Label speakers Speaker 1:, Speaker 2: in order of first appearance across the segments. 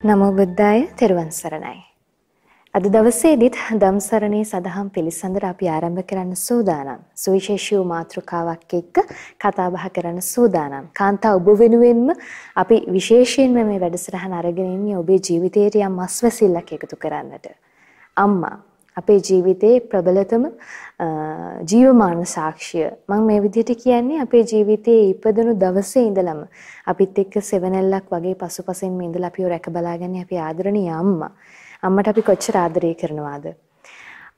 Speaker 1: නමෝ බුද්දාය තෙරුවන් සරණයි. අද දවසේදීත් ධම්සරණේ සදහම් පිළිසඳර අපි ආරම්භ කරන්න සූදානම්. සුවිශේෂී මාතෘකාවක් එක්ක කතා බහ කරන්න සූදානම්. කාන්තා ඔබ වෙනුවෙන්ම අපි විශේෂයෙන්ම මේ වැඩසටහන අරගෙන ඉන්නේ ඔබේ ජීවිතයට යම් අස්වැසිල්ලක් එකතු කරන්නට. අම්මා අපේ ජීවිතයේ ප්‍රබලතම ජීවමාන සාක්ෂිය. මම මේ විදිහට කියන්නේ අපේ ජීවිතයේ ඉපදුණු දවසේ ඉඳලම අපිත් එක්ක සෙවණැල්ලක් වගේ පසුපසින්ම ඉඳලා අපිව රැක බලාගන්නේ අපේ ආදරණීය අම්මා. අම්මට අපි කොච්චර ආදරය කරනවාද?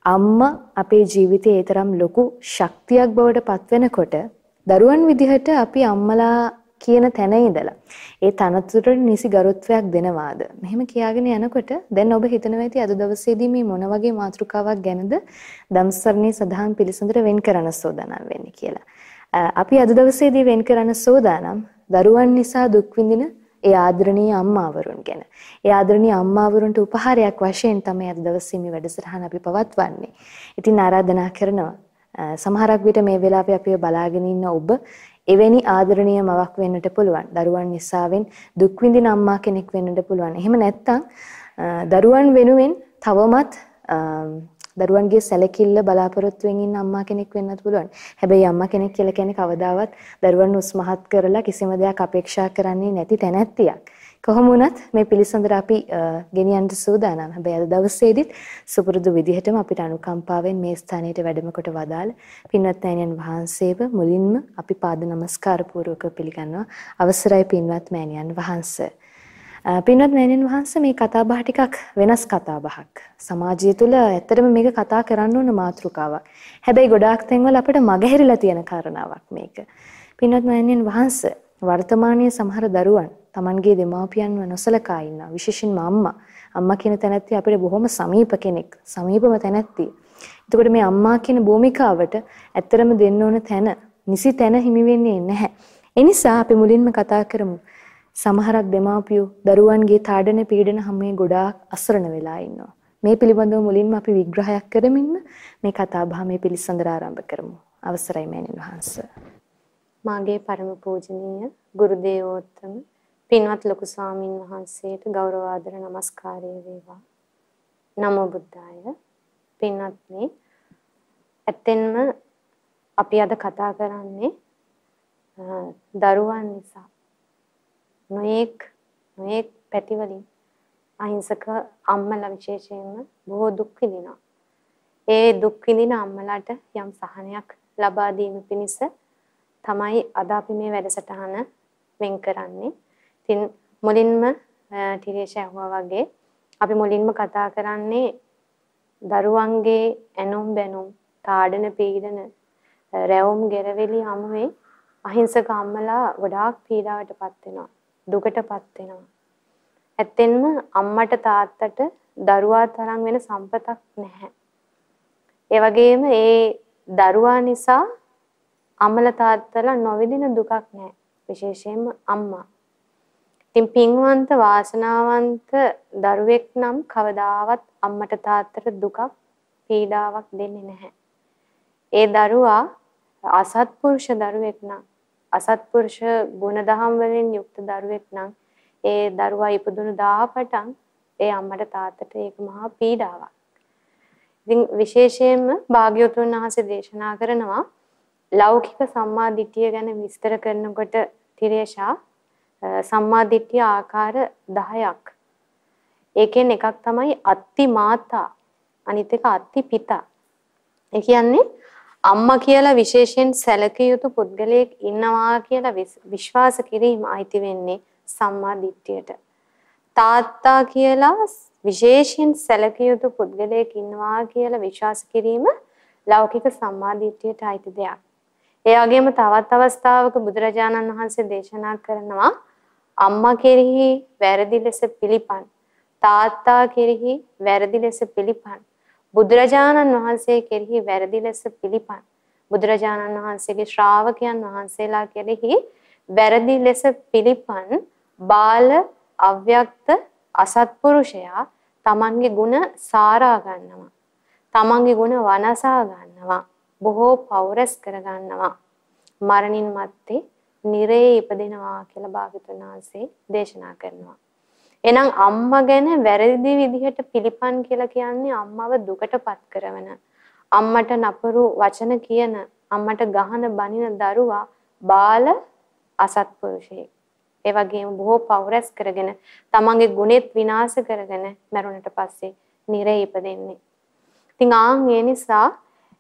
Speaker 1: අම්මා අපේ ජීවිතයේ ඒ තරම් ලොකු ශක්තියක් බවට පත් වෙනකොට දරුවන් විදිහට අපි අම්මලා කියන තැන ඉඳලා ඒ තනතුරට නිසි ගරුත්වයක් දෙනවාද මෙහෙම කියාගෙන යනකොට දැන් ඔබ හිතනවා ඇති අද දවසේදී මේ මොන වගේ මාතෘකාවක් ගැනද ධම්සරණී සදහම් පිළිසඳර වෙන් කරන්න සෝදානම් වෙන්නේ කියලා. අපි අද දවසේදී වෙන් කරන්න සෝදානම් දරුවන් නිසා දුක් විඳින ඒ ආදරණීය අම්මාවරුන් ගැන. ඒ ආදරණීය අම්මාවරුන්ට උපහාරයක් වශයෙන් තමයි අද දවසේ මේ වැඩසටහන අපි පවත්වන්නේ. ඉතින් ආරාධනා කරනවා සමහරක් විට මේ වෙලාවේ අපිව බලාගෙන ඉන්න ඔබ එවැනි ආදරණීය මවක් වෙන්නට පුළුවන්. දරුවන් නිසාවෙන් දුක් විඳින අම්මා කෙනෙක් වෙන්නට පුළුවන්. එහෙම නැත්නම් දරුවන් වෙනුවෙන් තවමත් දරුවන්ගේ සැලකිල්ල බලාපොරොත්තුෙන් ඉන්න අම්මා කෙනෙක් වෙන්නත් පුළුවන්. හැබැයි අම්මා කෙනෙක් කියලා කියන්නේ කවදාවත් දරුවන් උස්මහත් කරලා කිසිම දෙයක් අපේක්ෂා කරන්නේ නැති තැනැත්තියක්. කොහොම වුණත් මේ පිළිසඳර අපි ගෙනියන්න සූදානම්. හැබැයි අද දවසේදීත් සුපුරුදු විදිහටම අපිට අනුකම්පාවෙන් මේ ස්ථානයට වැඩම කොට වදාළ පින්වත් මෑණියන් වහන්සේව මුලින්ම අපි පාද නමස්කාර පූර්වකව පිළිගන්නවා. අවසරයි පින්වත් මෑණියන් වහන්සේ. පින්වත් මෑණියන් වහන්සේ මේ කතා බහ ටිකක් වෙනස් කතා බහක්. සමාජය තුළ ඇත්තටම මේක කතා කරන්න ඕන මාතෘකාවක්. හැබැයි ගොඩාක් තැන්වල අපිට මගහැරිලා තියෙන කාරණාවක් මේක. පින්වත් මෑණියන් වහන්සේ වර්තමානයේ සමහර දරුවන් Tamanගේ දෙමාපියන්ව නොසලකා ඉන්නවා. විශේෂයෙන්ම අම්මා. අම්මා කියන තැනැත්තිය අපිට බොහොම සමීප කෙනෙක්. සමීපම තැනැත්තිය. එතකොට මේ අම්මා කියන භූමිකාවට ඇත්තරම දෙන්න ඕන තැන, නිසි තැන හිමි වෙන්නේ නැහැ. ඒ නිසා අපි මුලින්ම කතා කරමු. සමහරක් දෙමාපියෝ දරුවන්ගේ තාඩන පීඩන හැමේ ගොඩාක් අසරණ වෙලා ඉන්නවා. මේ පිළිබඳව මුලින්ම අපි විග්‍රහයක් කරමින්ම මේ කතා බහ මේ පිළිසඳර ආරම්භ කරමු. අවසරයි මෑණියන් වහන්සේ.
Speaker 2: මාගේ පරම පූජනීය ගුරු දේවෝත්තම පින්වත් ලොකු ස්වාමින් වහන්සේට ගෞරව ආදර නමස්කාරය වේවා. නමෝ බුද්ධාය. පින්වත්නි ඇත්තෙන්ම අපි අද කතා කරන්නේ දරුවන් නිසා නොඑක් නොඑක් පැතිවලින් අහිංසක අම්මලා විශේෂයෙන්ම බොහෝ දුක් විඳිනවා. ඒ දුක් විඳින අම්මලාට යම් සහනයක් ලබා දීම පිණිස තමයි අද අපි මේ වැඩසටහන වෙන් කරන්නේ. ඉතින් මුලින්ම ටිරේෂ ඇහුවා වගේ අපි මුලින්ම කතා කරන්නේ දරුවන්ගේ ඇනුම් බැනුම් තාඩන පීඩන රැවුම් ගෙරවිලි හමුවේ අහිංසක අම්මලා ගොඩාක් පීඩාවටපත් වෙනවා දුකටපත් වෙනවා ඇත්තෙන්ම අම්මට තාත්තට දරුවා තරම් වෙන සම්පතක් නැහැ ඒ වගේම ඒ දරුවා නිසා අම්මල තාත්තලා නොවිදින දුකක් නැහැ. විශේෂයෙන්ම අම්මා. ඉතින් පින්වන්ත වාසනාවන්ත දරුවෙක් නම් කවදාවත් අම්මට තාත්තට දුකක් පීඩාවක් දෙන්නේ නැහැ. ඒ දරුවා අසත්පුරුෂ දරුවෙක් නම් අසත්පුරුෂ ගුණදහම් වලින් යුක්ත දරුවෙක් නම් ඒ දරුවා ඉපදුණු දාපටන් ඒ අම්මට තාත්තට ඒක මහා පීඩාවක්. ඉතින් විශේෂයෙන්ම භාග්‍යවතුන් වහන්සේ දේශනා කරනවා ලෞකික සම්මාදිට්ඨිය ගැන විස්තර කරනකොට තිරේෂා සම්මාදිට්ඨිය ආකාර 10ක්. ඒකෙන් එකක් තමයි අත්ති මාතා අනිත් එක අත්ති පිතා. ඒ කියන්නේ අම්මා කියලා විශේෂයෙන් සැලකිය යුතු පුද්ගලයෙක් ඉන්නවා කියලා විශ්වාස කිරීම අයිති වෙන්නේ සම්මා දිට්ඨියට. තාත්තා කියලා විශේෂයෙන් සැලකිය යුතු පුද්ගලයෙක් ඉන්නවා කියලා විශ්වාස කිරීම ලෞකික සම්මා දිට්ඨියට අයිති දෙයක්. ඒ වගේම තවත් අවස්ථාවක බුදුරජාණන් වහන්සේ දේශනා කරනවා අම්මා කෙරෙහි වැරදි ලෙස පිළිපන් තාත්තා කෙරෙහි වැරදි ලෙස පිළිපන් බුදුරජාණන් වහන්සේ කෙරෙහි වැරදි ලෙස පිළිපන් බුදුරජාණන් වහන්සේගේ ශ්‍රාවකයන් වහන්සේලා කෙරෙහි වැරදි ලෙස පිළිපන් බාල අව්‍යක්ත අසත්පුරුෂයා තමන්ගේ ಗುಣ සාරා ගන්නවා තමන්ගේ ಗುಣ වනසා ගන්නවා බොහෝ පෞරස් කරගන්නවා. මරණින් මත්තේ නිරේ ඉපදෙනවා කියලා භාගතුන් වහන්සේ දේශනා කරනවා. එහෙනම් අම්මා ගැන වැරදි විදිහට පිළිපන් කියලා කියන්නේ අම්මව දුකටපත් කරන අම්මට නපුරු වචන කියන අම්මට ගහන බනින දරුවා බාල අසත්පුරුෂයෙක්. ඒ වගේම බොහෝ පවරස් කරගෙන තමන්ගේ ගුණෙත් විනාශ කරගෙන මරුණට පස්සේ නිරේ ඉපදෙන්නේ. ඉතින් ආන් ඒ නිසා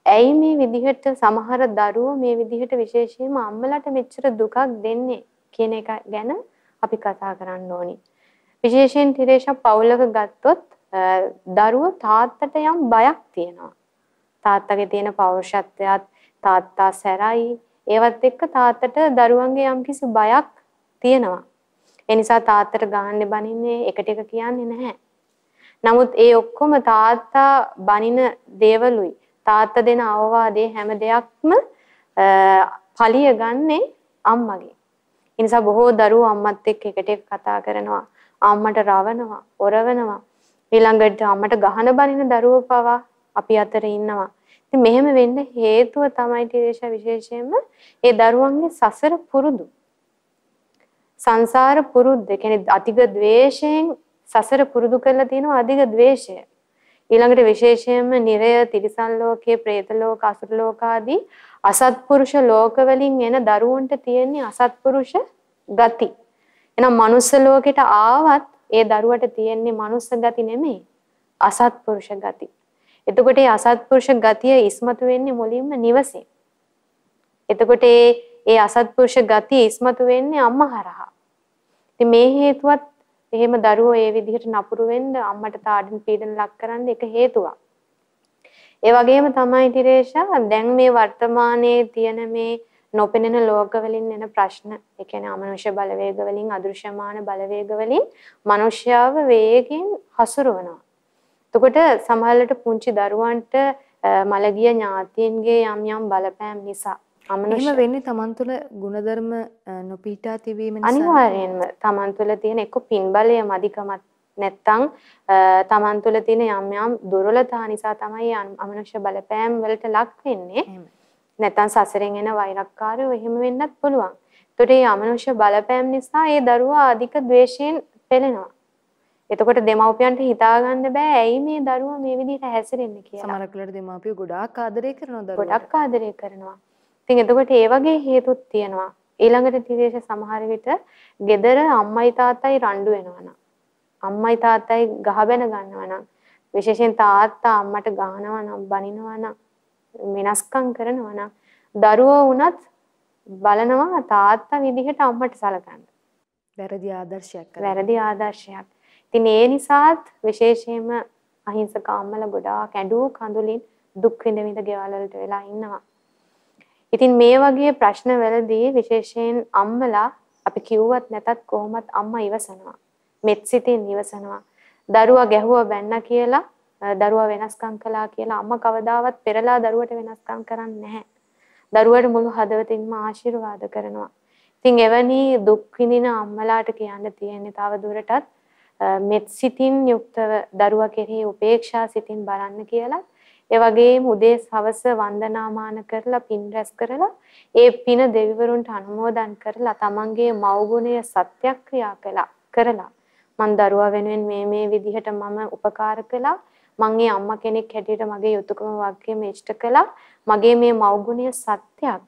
Speaker 2: ඇයි මේ විදිහට සමහර දරුවෝ මේ විදිහට විශේෂයෙන්ම අම්මලට මෙච්චර දුකක් දෙන්නේ කියන එක ගැන අපි කතා කරන්න ඕනි. විශේෂයෙන් තිරේෂා පවුලක ගත්තොත් දරුවෝ තාත්තට යම් බයක් තියෙනවා. තාත්තගේ තියෙන පෞරුෂත්වයත් තාත්තා සැරයි ඒවත් එක්ක තාත්තට දරුවන්ගේ යම්කිසි බයක් තියෙනවා. ඒ නිසා තාත්තට ගහන්න බනින්නේ එකට එක කියන්නේ නැහැ. නමුත් ඒ ඔක්කොම තාත්තා බනින දේවලුයි තාත්තා දෙන අවවාදේ හැම දෙයක්ම පලිය ගන්නේ අම්මගේ. ඒ නිසා බොහෝ දරුවෝ අම්මත් එක්ක එකට එක කතා කරනවා. අම්මට රවනවා, ඔරවනවා. ඊළඟට අම්මට ගහන බනින දරුවෝ පවා අපි අතර ඉන්නවා. ඉතින් මෙහෙම වෙන්න හේතුව තමයි ටිරේෂා විශේෂයෙන්ම ඒ දරුවන්ගේ සසර පුරුදු. සංසාර පුරුද්ද. ඒ කියන්නේ අධික ද්වේෂයෙන් සසර පුරුදු කරලා තියෙනවා අධික ද්වේෂය. ඊළඟට විශේෂයෙන්ම නිරය, තිරිසන් ලෝකයේ, പ്രേත ලෝක, අසුර ලෝක ආදී අසත්පුරුෂ ලෝකවලින් එන දරුවන්ට තියෙන අසත්පුරුෂ ගති. එහෙනම් මනුස්ස ලෝකෙට ආවත් ඒ දරුවට තියෙන්නේ මනුස්ස ගති නෙමෙයි. අසත්පුරුෂ ගති. එතකොට මේ අසත්පුරුෂ ගතිය ඉස්මතු වෙන්නේ මුලින්ම නිවසේ. එතකොට ඒ අසත්පුරුෂ ගතිය ඉස්මතු වෙන්නේ අම්මා හරහා. ඉතින් මේ හේතුවත් එහෙම දරුවෝ ඒ විදිහට නපුරු වෙන්න අම්මට තාඩින් පීඩන ලක් කරන්න එක හේතුවක්. ඒ වගේම තමයි ටිරේෂා දැන් මේ වර්තමානයේ තියෙන මේ නොපෙනෙන ලෝකවලින් එන ප්‍රශ්න, ඒ කියන්නේ අමනුෂ්‍ය බලවේග වලින්, අදෘශ්‍යමාන බලවේග වලින් මිනිස්යාව වේගෙන් හසුරවනවා. එතකොට සමහරවිට පුංචි දරුවන්ට මළගිය ඥාතීන්ගේ යම් යම් බලපෑම් නිසා
Speaker 1: එහෙම වෙන්නේ තමන් තුළ ಗುಣධර්ම නොපීටා තිබීම නිසා
Speaker 2: අනිවාර්යෙන්ම තමන් තුළ තියෙන එක්ක පින්බලය මදිකමත් නැත්තම් තමන් තුළ තියෙන යම් යම් දුර්වලතා නිසා තමයි අමනුෂ්‍ය බලපෑම් වලට ලක් වෙන්නේ. නැත්තම් සසරෙන් එන වෛරක්කාරයෝ එහෙම වෙන්නත් පුළුවන්. ඒතකොට මේ අමනුෂ්‍ය බලපෑම් නිසා ඒ දරුවා අධික ද්වේෂයෙන් පෙළෙනවා. එතකොට දෙමව්පියන්ට හිතා ගන්න බෑ ඇයි මේ දරුවා මේ විදිහට හැසිරෙන්නේ කියලා.
Speaker 1: සමහරක් වෙලාවට දෙමව්පියෝ ගොඩාක් ආදරය කරනවා දරුවා.
Speaker 2: ගොඩක් ආදරය කරනවා. ඉතින් එතකොට ඒ වගේ හේතුත් තියෙනවා. ඊළඟට තිරේෂ සමහර විට gedara අම්මයි තාත්තයි රණ්ඩු වෙනවනම් අම්මයි තාත්තයි ගහබැන ගන්නවනම් විශේෂයෙන් තාත්තා අම්මට ගහනවා නම් බනිනවා නම් වෙනස්කම් කරනවා නම් දරුවෝ වුණත් බලනවා තාත්තා විදිහට අම්මට සලකන්න.
Speaker 1: වැරදි ආදර්ශයක්
Speaker 2: වැරදි ආදර්ශයක්. ඉතින් ඒ නිසාත් විශේෂයෙන්ම අහිංසක අම්මලා ගොඩාක් ඇඬු කඳුලින් දුක් විඳ විඳ ගෙවල් වලට වෙලා ඉන්නවා. ඉතින් මේ වගේ ප්‍රශ්නවලදී විශේෂයෙන් අම්මලා අපි කිව්වත් නැතත් කොහොමත් අම්මා ඉවසනවා. මෙත් සිතින් ඉවසනවා. දරුවා ගැහුවා බැන්නා කියලා දරුවා වෙනස්කම් කළා කියලා අම්මා කවදාවත් පෙරලා දරුවට වෙනස්කම් කරන්නේ නැහැ. දරුවට මුළු හදවතින්ම ආශිර්වාද කරනවා. ඉතින් එවැනි දුක් විඳින අම්මලාට කියන්න තියෙන්නේ තව දුරටත් මෙත් සිතින් යුක්තව දරුවා කෙරෙහි උපේක්ෂා සිතින් බලන්න කියලා ඒ වගේම උදේ සවස වන්දනාමාන කරලා පින් රැස් කරලා ඒ පින දෙවිවරුන්ට අනුමෝදන් කරලා තමන්ගේ මව්ගුණය සත්‍යක්‍රියා කළා කරලා. මං දරුවා වෙනුවෙන් මේ මේ විදිහට මම උපකාර කළා. මං ඒ අම්මා කෙනෙක් හැටියට මගේ යුතුයකම වාක්‍යය මේෂ්ඨ කළා. මගේ මේ මව්ගුණය සත්‍යයක්.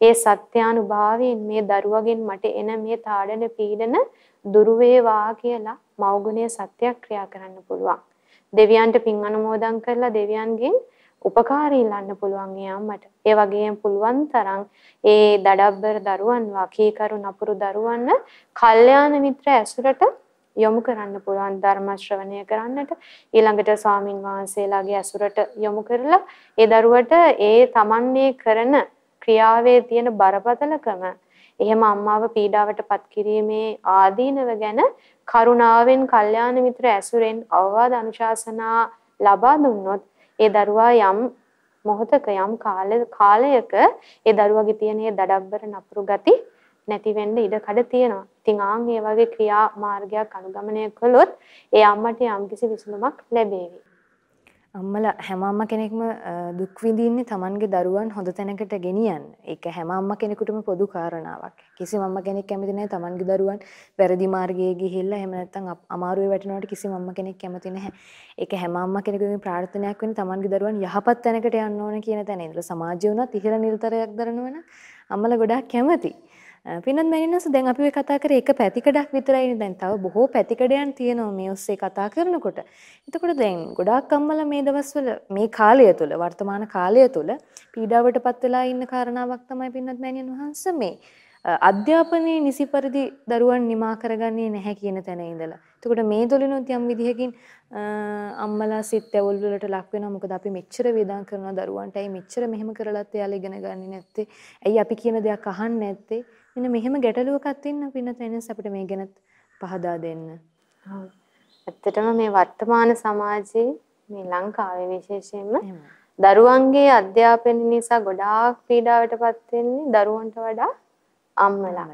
Speaker 2: ඒ සත්‍යානුභාවයෙන් මේ දරුවගෙන් මට එන මේ තාඩන පීඩන දුරු වේවා කියලා මව්ගුණය සත්‍යක්‍රියා කරන්න පුළුවන්. දෙවියන්ට පින් අනුමෝදන් කරලා දෙවියන්ගෙන් උපකාර ඉල්ලන්න පුළුවන් යාමට. ඒ වගේම පුළුවන් තරම් ඒ දඩබ්බර දරුවන් වකීකරු නපුරු දරුවන් කල්යාණ මිත්‍ර ඇසුරට යොමු කරන්න පුළුවන් ධර්ම ශ්‍රවණය කරන්නට ඊළඟට ස්වාමින් වහන්සේලාගේ ඇසුරට යොමු කරලා ඒ දරුවට ඒ තමන්නේ කරන ක්‍රියාවේ තියෙන බරපතලකම එහෙම අම්මාව පීඩාවට පත් කිරීමේ ආදීනව ගැන කරුණාවෙන් කල්යාණ මිත්‍ර ඇසුරෙන් අවවාද අනුශාසනා ලබා දුන්නොත් ඒ දරුවා යම් මොහොතක යම් කාලයක ඒ දරුවගේ තියෙන ඒ දඩබ්බර නපුරු ගති නැති වෙන්න ඉඩ කඩ තියෙනවා. ඉතින් ආන් මේ වගේ ක්‍රියා මාර්ගයක් අනුගමනය කළොත් ඒ අම්මට යම්කිසි විසඳුමක් ලැබේවි.
Speaker 1: අම්මලා හැම අම්මා කෙනෙක්ම දුක් විඳින්නේ Tamanගේ දරුවන් හොඳ තැනකට ගෙනියන්න. ඒක හැම අම්මා කෙනෙකුටම පොදු කාරණාවක්. කිසිම අම්මා කෙනෙක් කැමති නැහැ Tamanගේ දරුවන් වැරදි මාර්ගයේ ගිහිල්ලා එහෙම නැත්නම් අමාරුවේ වැටෙනවට කිසිම අම්මා කෙනෙක් කැමති නැහැ. ඒක හැම අම්මා කෙනෙකුගේ ප්‍රාර්ථනාවක් වෙන්නේ Tamanගේ දරුවන් යහපත් තැනකට යන්න ඕන කියන තැන ඉඳලා සමාජය උනත් ඉහළ නිරතරයක් දරනවන අම්මලා ගොඩාක් කැමති. පින්නත් මෑණියන්ස දැන් අපි ඔය කතා කරේ එක පැතිකඩක් විතරයි දැන් තව බොහෝ පැතිකඩයන් තියෙනවා මේ ඔස්සේ කතා කරනකොට. එතකොට දැන් ගොඩාක් අම්මලා මේ දවස්වල මේ කාලය තුල වර්තමාන කාලය තුල පීඩාවටපත් වෙලා ඉන්න කාරණාවක් තමයි පින්නත් මෑණියන් වහන්සේ මේ අධ්‍යාපනයේ නිසි පරිදි දරුවන් නිමා කරගන්නේ නැහැ කියන තැන ඉඳලා. එතකොට මේ තුලිනුත් යම් විදිහකින් අම්මලා සිත් ඇවුල් වලට ලක් වෙනවා. මොකද අපි මෙච්චර වේදම් කරන දරුවන්ට ඇයි මෙච්චර මෙහෙම කරලත් එයාලා ඉගෙන ගන්නේ නැත්තේ? ඇයි අපි කියන දෙයක් අහන්නේ නැත්තේ? මෙන්න මෙහෙම ගැටලුවකක් තියෙන පින්න තැනස් අපිට මේ ගැනත් පහදා දෙන්න.
Speaker 2: ඇත්තටම මේ වර්තමාන සමාජයේ මේ ලංකාවේ විශේෂයෙන්ම දරුවන්ගේ අධ්‍යාපනය නිසා ගොඩාක් පීඩාවටපත් වෙන්නේ දරුවන්ට වඩා අම්මලා.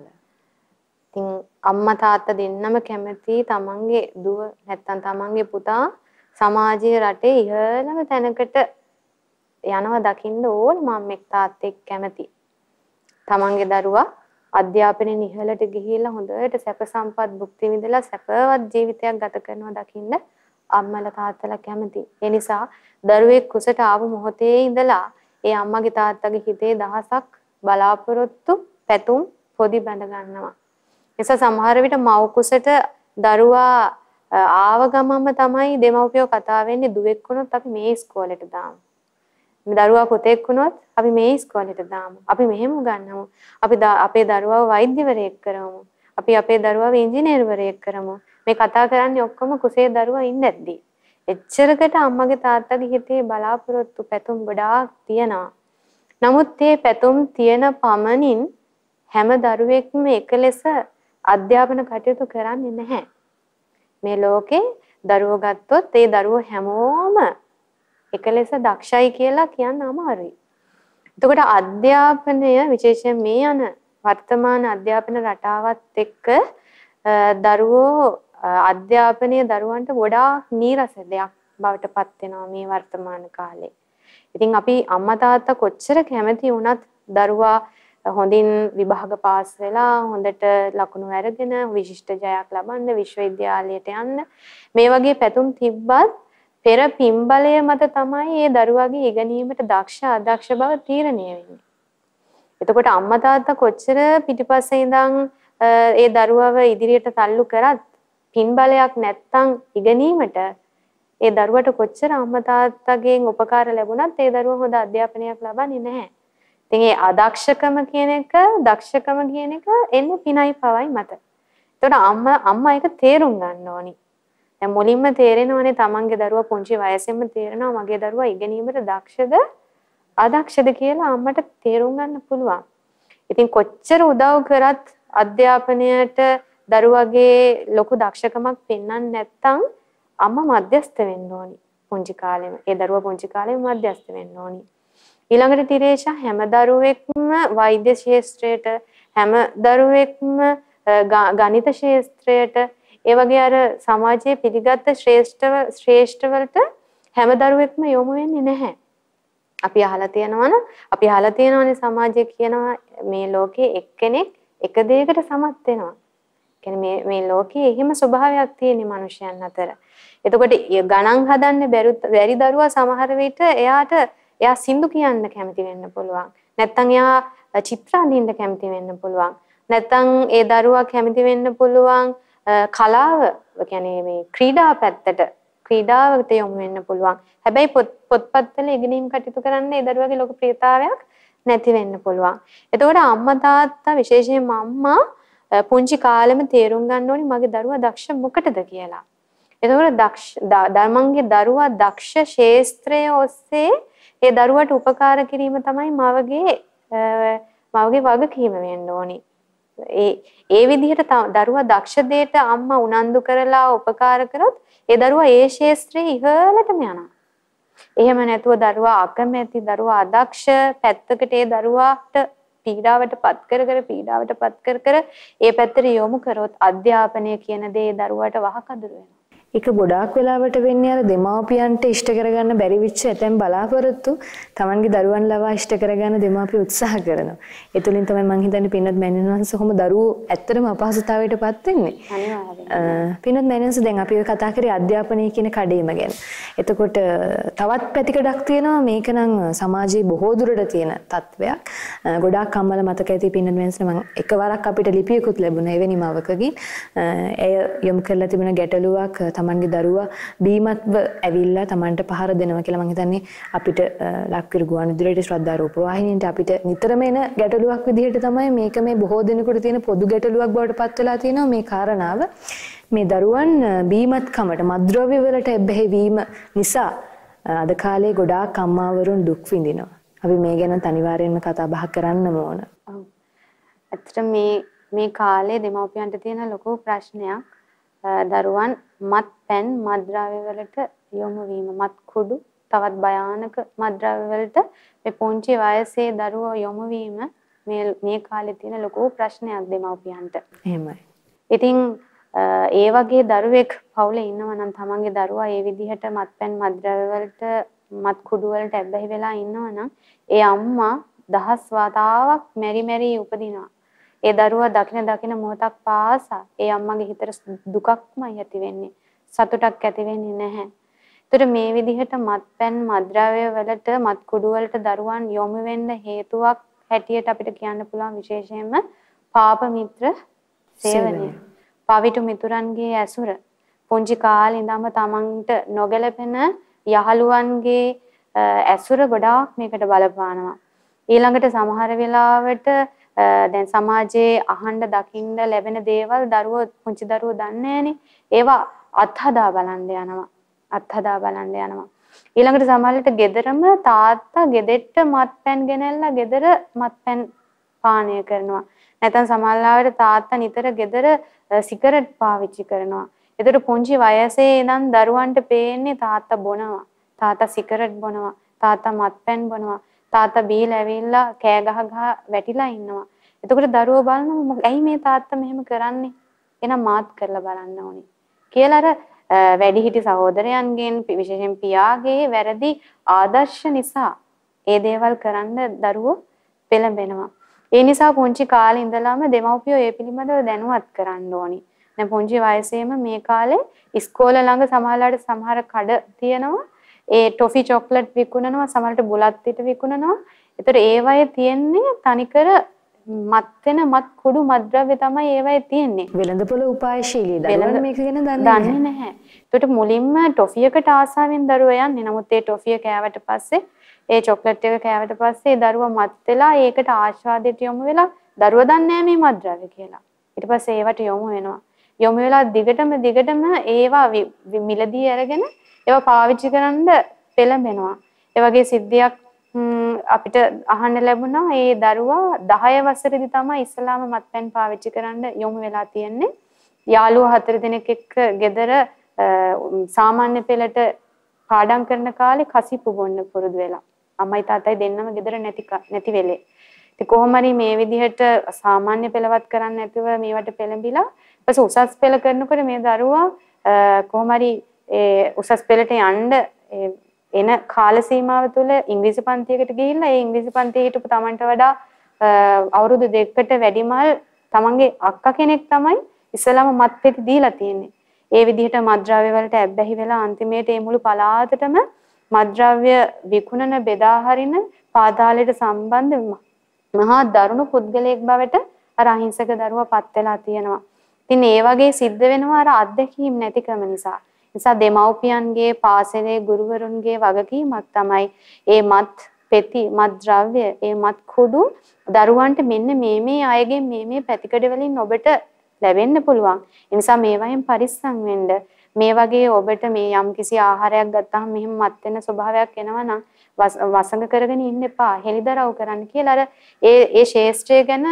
Speaker 2: ඉතින් අම්මා තාත්තා දෙන්නම කැමති තමන්ගේ දුව නැත්තම් තමන්ගේ පුතා සමාජයේ රටේ ඉහළම තැනකට යනවා දකින්න ඕන මම්ෙක් තාත්තෙක් කැමති. තමන්ගේ දරුවා අධ්‍යාපනයේ ඉහළට ගිහිල්ලා හොඳට සැප සම්පත් භුක්ති විඳලා සැපවත් ජීවිතයක් ගත කරනවා දකින්න අම්මලා තාත්තලා කැමති. ඒ නිසා දරුවෙක් කුසට ආව මොහොතේ ඉඳලා ඒ අම්මගේ තාත්තගේ හිතේ දහසක් බලාපොරොත්තු පැතුම් පොදි බැඳ ගන්නවා. නිසා සමහර විට මව් කුසට දරුවා ආව ගමම තමයි දෙමව්පියෝ කතා වෙන්නේ දුවෙක් වුණොත් අපි මේ ඉස්කෝලේට දාමු. දරුවා පුතෙක් වුණොත් අපි මේ ඉස්කෝලේට දාමු. අපි මෙහෙම උගන්වමු. අපි අපේ දරුවාව වෛද්‍යවරයෙක් කරමු. අපි අපේ දරුවාව ඉංජිනේරුවරයෙක් කරමු. මේ කතා කරන්නේ ඔක්කොම කුසේ දරුවා ඉන්නේද්දී. එච්චරකට අම්මගේ තාත්තගේ හිතේ බලාපොරොත්තු පැතුම් ගොඩාක් තියෙනවා. නමුත් මේ පැතුම් තියෙන පමණින් හැම දරුවෙක්ම එක ලෙස අධ්‍යාපන කටයුතු කරන්නේ නැහැ. මේ ලෝකේ දරුවෝ ගත්තොත් ඒ දරුවෝ හැමෝම එක ලෙස දක්ෂයි කියලා කියන්න අමාරුයි. එතකොට අධ්‍යාපනය විශේෂයෙන් මේ යන වර්තමාන අධ්‍යාපන රටාවත් එක්ක දරුවෝ අධ්‍යාපනය දරුවන්ට ගොඩාක් නීරස දෙයක් බවට පත් වෙනවා මේ වර්තමාන කාලේ. ඉතින් අපි අම්මා තාත්තා කොච්චර කැමති වුණත් දරුවා හොඳින් විභාග පාස් වෙලා හොඳට ලකුණු අරගෙන විශිෂ්ට ජයක් ලබන්න විශ්වවිද්‍යාලයට යන්න මේ වගේ පැතුම් තිබ්බත් පෙර පින්බලය මත තමයි මේ දරුවාගේ ඉගෙනීමට දක්ෂ අදක්ෂ බව තීරණය වෙන්නේ. එතකොට අම්මා තාත්තා කොච්චර පිටිපස්සේ ඉඳන් ඒ දරුවව ඉදිරියට තල්ලු කරත් පින්බලයක් නැත්තම් ඉගෙනීමට ඒ දරුවට කොච්චර අම්මා තාත්තගෙන් උපකාර ලැබුණත් ඒ දරුවා හොඳ අධ්‍යාපනයක් ලබන්නේ නැහැ. ඉතින් ඒ අදක්ෂකම කියන එක, දක්ෂකම කියන එක එන්නේ පිනයි පවයි මත. එතකොට අම්මා අම්මා ඒක තේරුම් ගන්න ඕනි. දැන් මුලින්ම තේරෙනවනේ තමන්ගේ දරුවා පුංචි වයසෙම තේරෙනවා මගේ දරුවා ඉගෙනීමට දක්ෂද අදක්ෂද කියලා අම්මට තේරුම් ගන්න පුළුවන්. ඉතින් කොච්චර උදව් කරත් අධ්‍යාපනයට දරුවගේ ලොකු දක්ෂකමක් පෙන්වන්න නැත්නම් අම්මා මධ්‍යස්ත වෙන්න ඕනි. පුංචි කාලෙම. ඒ දරුවා පුංචි කාලෙම මධ්‍යස්ත වෙන්න ඕනි. ඊළඟට තිරේෂා හැම දරුවෙක්ම වෛද්‍ය ශාස්ත්‍රයට හැම දරුවෙක්ම ගණිත ශාස්ත්‍රයට ඒ වගේ අර සමාජයේ පිළිගත් ශ්‍රේෂ්ඨව ශ්‍රේෂ්ඨවලට හැම දරුවෙක්ම යොමු වෙන්නේ නැහැ. අපි අහලා තියෙනවනේ අපි අහලා තියෙනවනේ සමාජයේ කියනවා මේ ලෝකේ එක්කෙනෙක් එක දෙයකට සමත් වෙනවා. කියන්නේ මේ මේ ලෝකයේ එහෙම ස්වභාවයක් තියෙන මිනිසයන් අතර. එතකොට ගණන් හදන්න බැරි දරුවා සමහර විට එයාට එයා සින්දු කියන්න කැමති වෙන්න පුළුවන්. නැත්තම් එයා චිත්‍ර අඳින්න කැමති වෙන්න පුළුවන්. නැත්තම් ඒ දරුවා කැමති වෙන්න පුළුවන් කලාව කියන්නේ මේ ක්‍රීඩා පැත්තට ක්‍රීඩාවට යොමු වෙන්න පුළුවන්. හැබැයි පොත් පොත්පත්වල ඉගෙනීම් කටයුතු කරන්න ඒ දරුවගේ ලොකු ප්‍රියතාවයක් නැති වෙන්න පුළුවන්. එතකොට අම්මා තාත්තා විශේෂයෙන්ම අම්මා පුංචි කාලෙම තේරුම් ගන්න ඕනි මගේ දරුවා දක්ෂ මොකටද කියලා. එතකොට දක්ෂ ධර්මංගේ දරුවා දක්ෂ ශේස්ත්‍රයේ ඔස්සේ ඒ දරුවට උපකාර කිරීම තමයි මවගේ මවගේ වගකීම වෙන්න ඕනි. ඒ ඒ විදිහට දරුවා දක්ෂ දෙයට අම්මා උනන්දු කරලා උපකාර කරොත් ඒ දරුවා ඒ ශේත්‍රයේ ඉහළටම යනවා. එහෙම නැතුව දරුවා අකමැති දරුවා අදක්ෂ පැත්තකට ඒ දරුවාට පීඩාවට පත් කර කර පීඩාවට පත් කර කර ඒ පැත්තට යොමු කරොත් අධ්‍යාපනය කියන දේ දරුවාට වහකදුර වෙනවා.
Speaker 1: ඒක ගොඩාක් වෙලාවට වෙන්නේ අර දෙමාපියන්ට ඉෂ්ට කරගන්න බැරි වෙච්ච ඇතැම් බලාපොරොත්තු තමන්ගේ දරුවන් ලවා ඉෂ්ට කරගන්න දෙමාපිය උත්සාහ කරනවා. ඒ තුලින් තමයි මම හිතන්නේ පින්නත් මැනිනවන්ස කොහොම දරුවෝ ඇත්තටම අපහසුතාවයටපත් වෙන්නේ. පින්නත් මැනිනවන්ස දැන් අපි කතා කරේ අධ්‍යාපනය කියන කඩේම ගැන. එතකොට තවත් පැතිකඩක් තියෙනවා මේක නම් සමාජයේ බොහෝ දුරට තියෙන තත්වයක්. ගොඩාක් අම්මල මතක ඇති පින්නත් මැනිනවන්ස මම එකවරක් අපිට ලිපියකුත් ලැබුණා එවැනි මවකකින්. එය යොමු කරලා තිබුණ ගැටලුවක් තමන්ගේ දරුවා බීමත්ව ඇවිල්ලා තමන්ට පහර දෙනවා කියලා මම හිතන්නේ අපිට ලක්විරු ගුවන්විදුලියට ශ්‍රද්ධා රූපවාහිනියට අපිට නිතරම එන ගැටලුවක් විදිහට තමයි මේක මේ බොහෝ දෙනෙකුට තියෙන පොදු ගැටලුවක් බවට පත් වෙලා තියෙනවා මේ කාරණාව. මේ දරුවන් බීමත්කමට මද්ද්‍රව්‍ය වලට එබ්බැහි වීම නිසා අද කාලේ ගොඩාක් අම්මාවරුන් දුක් විඳිනවා. අපි මේ ගැන අනිවාර්යයෙන්ම කතා බහ කරන්නම ඕන.
Speaker 2: ඇත්තට මේ මේ කාලේ දෙමව්පියන්ට තියෙන ලොකු ප්‍රශ්නයක් දරුවන් මත් පැන් මද්ද්‍රව්‍ය වලට යොමු වීම මත් කුඩු තවත් භයානක මද්ද්‍රව්‍ය වලට මේ පුංචි වයසේ දරුවෝ යොමු වීම මේ මේ කාලේ තියෙන ලොකු ප්‍රශ්නයක් දෙමව්පියන්ට.
Speaker 1: එහෙමයි.
Speaker 2: ඉතින් ඒ වගේ දරුවෙක් පවුලේ ඉන්නවා නම් තමන්ගේ දරුවා ඒ විදිහට මත්පැන් මද්ද්‍රව්‍ය වලට මත් කුඩු වලට ඇබ්බැහි වෙලා ඉන්නවා නම් ඒ අම්මා දහස් වතාවක් මෙරි මෙරි උපදිනවා. ඒ දරුවා දකින දකින මොහොතක් පාසා ඒ අම්මගේ හිතට දුකක්මයි ඇති වෙන්නේ. සතුටක් ඇති වෙන්නේ නැහැ. ඒතර මේ විදිහට මත්පැන් මද්ද්‍රව්‍ය වලට මත් කුඩු වලට දරුවන් යොමු වෙන්න හේතුවක් හැටියට අපිට කියන්න පුළුවන් විශේෂයෙන්ම පාප මිත්‍ර සේවනය. පවිතු මිතුරන්ගේ ඇසුර. පුංචි කාලේ ඉඳන්ම තමන්ට නොගැලපෙන යහළුවන්ගේ ඇසුර ගොඩාක් මේකට බලපානවා. ඊළඟට සමහර වෙලාවට දැන් සමාජයේ අහන්න දකින්න ලැබෙන දේවල් දරුවෝ පුංචි දරුවෝ දන්නේ ඒවා අත්හදා බලන්න යනවා. අත්හදා බලන්න යනවා. ඊළඟට සමහරවිට ගෙදරම තාත්තා ගෙදෙට්ට මත්පැන් ගෙනල්ලා ගෙදර මත්පැන් පානය කරනවා. නැත්නම් සමහරවිට තාත්තා නිතර ගෙදර සිගරට් පාවිච්චි කරනවා. ඒතර පුංචි වයසේ ඉඳන් දරුවන්ට පේන්නේ තාත්තා බොනවා. තාත්තා සිගරට් බොනවා. තාත්තා මත්පැන් බොනවා. තාත්තා බීලා ඇවිල්ලා කෑ ගහ ගහ වැටිලා ඉන්නවා. එතකොට දරුවෝ බලනවා ඇයි මේ තාත්තා මෙහෙම කරන්නේ? එහෙනම් මාත් කරලා බලන්න ඕනේ. කියලා අර වැඩිහිටි සහෝදරයන්ගෙන් විශේෂයෙන් පියාගේ වැරදි ආදර්ශ නිසා ඒ දේවල් කරන්න දරුවෝ පෙළඹෙනවා. ඒ නිසා පුංචි කාලේ ඉඳලාම දෙමව්පියෝ ඒ පිළිබඳව දැනුවත් කරන්න ඕනි. දැන් පුංචි වයසේම මේ කාලේ ඉස්කෝල ළඟ සමහරලාට සමහර කඩ තියෙනවා. ඒ ටොෆි චොක්ලට් විකුණනවා සමහරට බුලත් පිට විකුණනවා. ඒතර ඒවයේ තියෙන්නේ තනිකර මත් වෙන මත් කුඩු මද්ද්‍රව්‍ය තමයි ඒවයේ තියෙන්නේ.
Speaker 1: වෙළඳපොළ උපායශීලී දරුවෝ මේක ගැන
Speaker 2: දන්නේ නැහැ. ඒකට මුලින්ම ටොෆියකට ආසාවෙන් දරුවෝ යන්නේ. නමුත් ඒ ටොෆිය කෑවට පස්සේ ඒ චොක්ලට් එක කෑවට පස්සේ දරුවා මත් වෙලා ඒකට ආස්වාදයට යොමු වෙලා දරුවා දන්නේ මේ මද්ද්‍රව්‍ය කියලා. ඊට පස්සේ ඒවට යොමු වෙනවා. යොමු වෙලා දිගටම දිගටම ඒවා මිලදී අරගෙන ඒවා පාවිච්චි කරන්න පෙළඹෙනවා. ඒ වගේ සිද්ධියක් අපිට අහන්න ලැබුණා ඒ දරුවා 10 වසරේදී තමයි ඉස්ලාම මත්පැන් පාවිච්චි කරන්න යොමු වෙලා තියෙන්නේ. යාළුවා හතර දෙනෙක් එක්ක ගෙදර සාමාන්‍ය පෙළට පාඩම් කරන කාලේ කසිප්පු බොන්න පුරුදු වෙලා. අම්මයි තාත්තයි දෙන්නම ගෙදර නැති නැති වෙලේ. ඉතින් කොහොම හරි මේ විදිහට සාමාන්‍ය පෙළවත් කරන්න නැතුව මේවට පෙළඹිලා ඊපස් උසස් පෙළ කරනකොට මේ දරුවා කොහොම හරි ඒ උසස් පෙළට යන්න එන කාල සීමාව තුළ ඉංග්‍රීසි පන්තියකට ගිහිල්ලා ඒ ඉංග්‍රීසි පන්තියේ හිටපු Tamanට වඩා අවුරුදු දෙකකට වැඩිමල් Tamanගේ අක්කා කෙනෙක් තමයි ඉස්සලාම මත් පෙති දීලා තියෙන්නේ. ඒ විදිහට මත්ද්‍රව්‍ය වලට ඇබ්බැහි වෙලා අන්තිමේට මේ මුළු පළාතටම මත්ද්‍රව්‍ය විකුණන බෙදා හරින පාතාලයට සම්බන්ධ මහා දරුණු පුද්ගලයෙක් බවට අර අහිංසක දරුවා පත් වෙලා තියෙනවා. ඉතින් ඒ වගේ සිද්ධ වෙනවා අර අත්දැකීම් නැතිකම නිසා. නිසා දෙමව්පියන්ගේ පාසලේ ගුරුවරුන්ගේ වගකීමක් තමයි ඒ මත් පෙති මත් ද්‍රව්‍ය ඒ මත් කුඩු දරුවන්ට මෙන්න මේ මේ අයගෙන් මේ මේ පැතිකඩ වලින් ඔබට ලැබෙන්න පුළුවන්. ඒ නිසා මේවායින් පරිස්සම් වෙන්න. මේ වගේ ඔබට මේ යම්කිසි ආහාරයක් ගත්තාම මෙහෙම මත් වෙන ස්වභාවයක් එනවා නම් වසඟ කරගෙන ඉන්න එපා. හෙලිදරව් කරන්න කියලා අර ඒ ඒ ශේෂ්ත්‍රය ගැන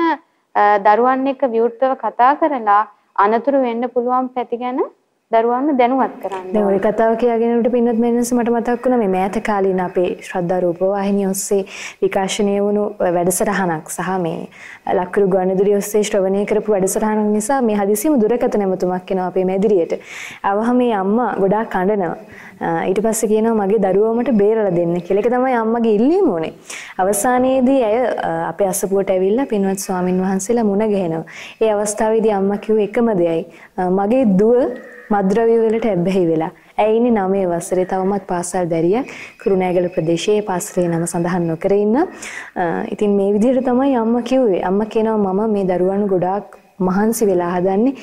Speaker 2: දරුවන් එක්ක විවෘතව කතා කරලා අනතුරු වෙන්න පුළුවන් පැති ගැන දරුවන්ව දැනුවත් කරන්න.
Speaker 1: දැන් ওই කතාව කියගෙනට පින්නත් මෙන්නස මට මතක් වුණා මේ මෑත කාලීන අපේ ශ්‍රද්ධා රූපවාහිනිය ඔස්සේ විකාශනය වුණු වැඩසටහනක් සහ මේ ලක්කරු ගුවන්විදුලිය ඔස්සේ ශ්‍රවණය කරපු වැඩසටහනක් නිසා මේ හදිසියම දුරකථන ඇමතුමක් එනවා අපේ මැදිරියට. අවහම මේ අම්මා ගොඩාක් කඩනවා. ඊට පස්සේ කියනවා මගේ දරුවව මට බේරලා දෙන්න කියලා. ඒක තමයි අම්මගේ ඉල්ලීම උනේ. අවසානයේදී ඇය අපේ අසපුවට ඇවිල්ලා පින්වත් ස්වාමින් වහන්සේලා මුණ ගැහෙනවා. ඒ අවස්ථාවේදී අම්මා කිව්ව එකම දෙයයි මගේ දුව මද්ද්‍රව්‍ය වලට ඇබ්බැහි වෙලා. ඇයි ඉන්නේ 9 වසරේ තවමත් පාසල් දැරියක් කුරුණෑගල ප්‍රදේශයේ පාසලේ නම සඳහන් නොකර ඉන්න. ඉතින් මේ විදිහට තමයි අම්මා කිව්වේ. අම්මා කියනවා මම මේ දරුවන් ගොඩාක් මහන්සි වෙලා හදන්නේ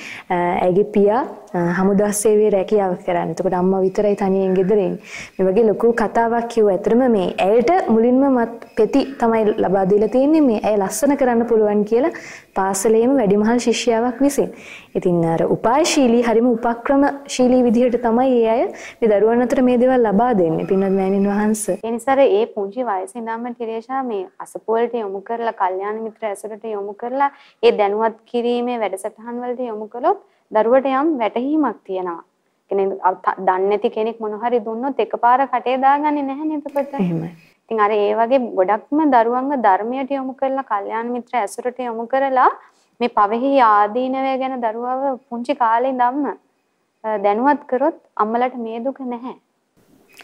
Speaker 1: ඇගේ පියා හමුදා සේවයේ රැකියාව කරන්නේ. එතකොට අම්මා විතරයි තනියෙන් ගෙදර මේ වගේ ලොකු කතාවක් කිව්වා. ඇතරම මේ ඇයට මුලින්ම මත් පෙති තමයි ලබා දීලා තියෙන්නේ මේ ඇය ලස්සන කරන්න පුළුවන් කියලා පාසලේම වැඩිමහල් ශිෂ්‍යාවක් විසින්. ඉතින් අර උපායශීලී හරිම උපක්‍රමශීලී විදිහට තමයි ඒ අය මේ දරුවන් අතර මේ දේවල් ලබා දෙන්නේ. පින්වත් මෑණින් වහන්සේ.
Speaker 2: ඒ නිසා ඒ පුංචි වයසේ ඉඳන්ම ටිරේෂා මේ අසපුවලට යොමු කරලා, කල්යාණ මිත්‍ර ඇසුරට යොමු කරලා, ඒ දැනුවත් කිරීමේ වැඩසටහන් වලට යොමු කළොත් දරුවට යම් වැටහීමක් තියෙනවා. කියන්නේ දන්නේ නැති කෙනෙක් මොන හරි දුන්නොත් එකපාර කටේ දාගන්නේ නැහැ නේද එතකොට?
Speaker 1: එහෙමයි.
Speaker 2: ඉතින් අර ඒ වගේ ගොඩක්ම දරුවන්ව ධර්මයට යොමු කරලා, කල්යාණ මිත්‍ර ඇසුරට යොමු කරලා මේ පවෙහි ආදීනවය ගැන දරුවව පුංචි කාලේ ඉඳන්ම දැනුවත් කරොත් අම්මලට මේ දුක නැහැ.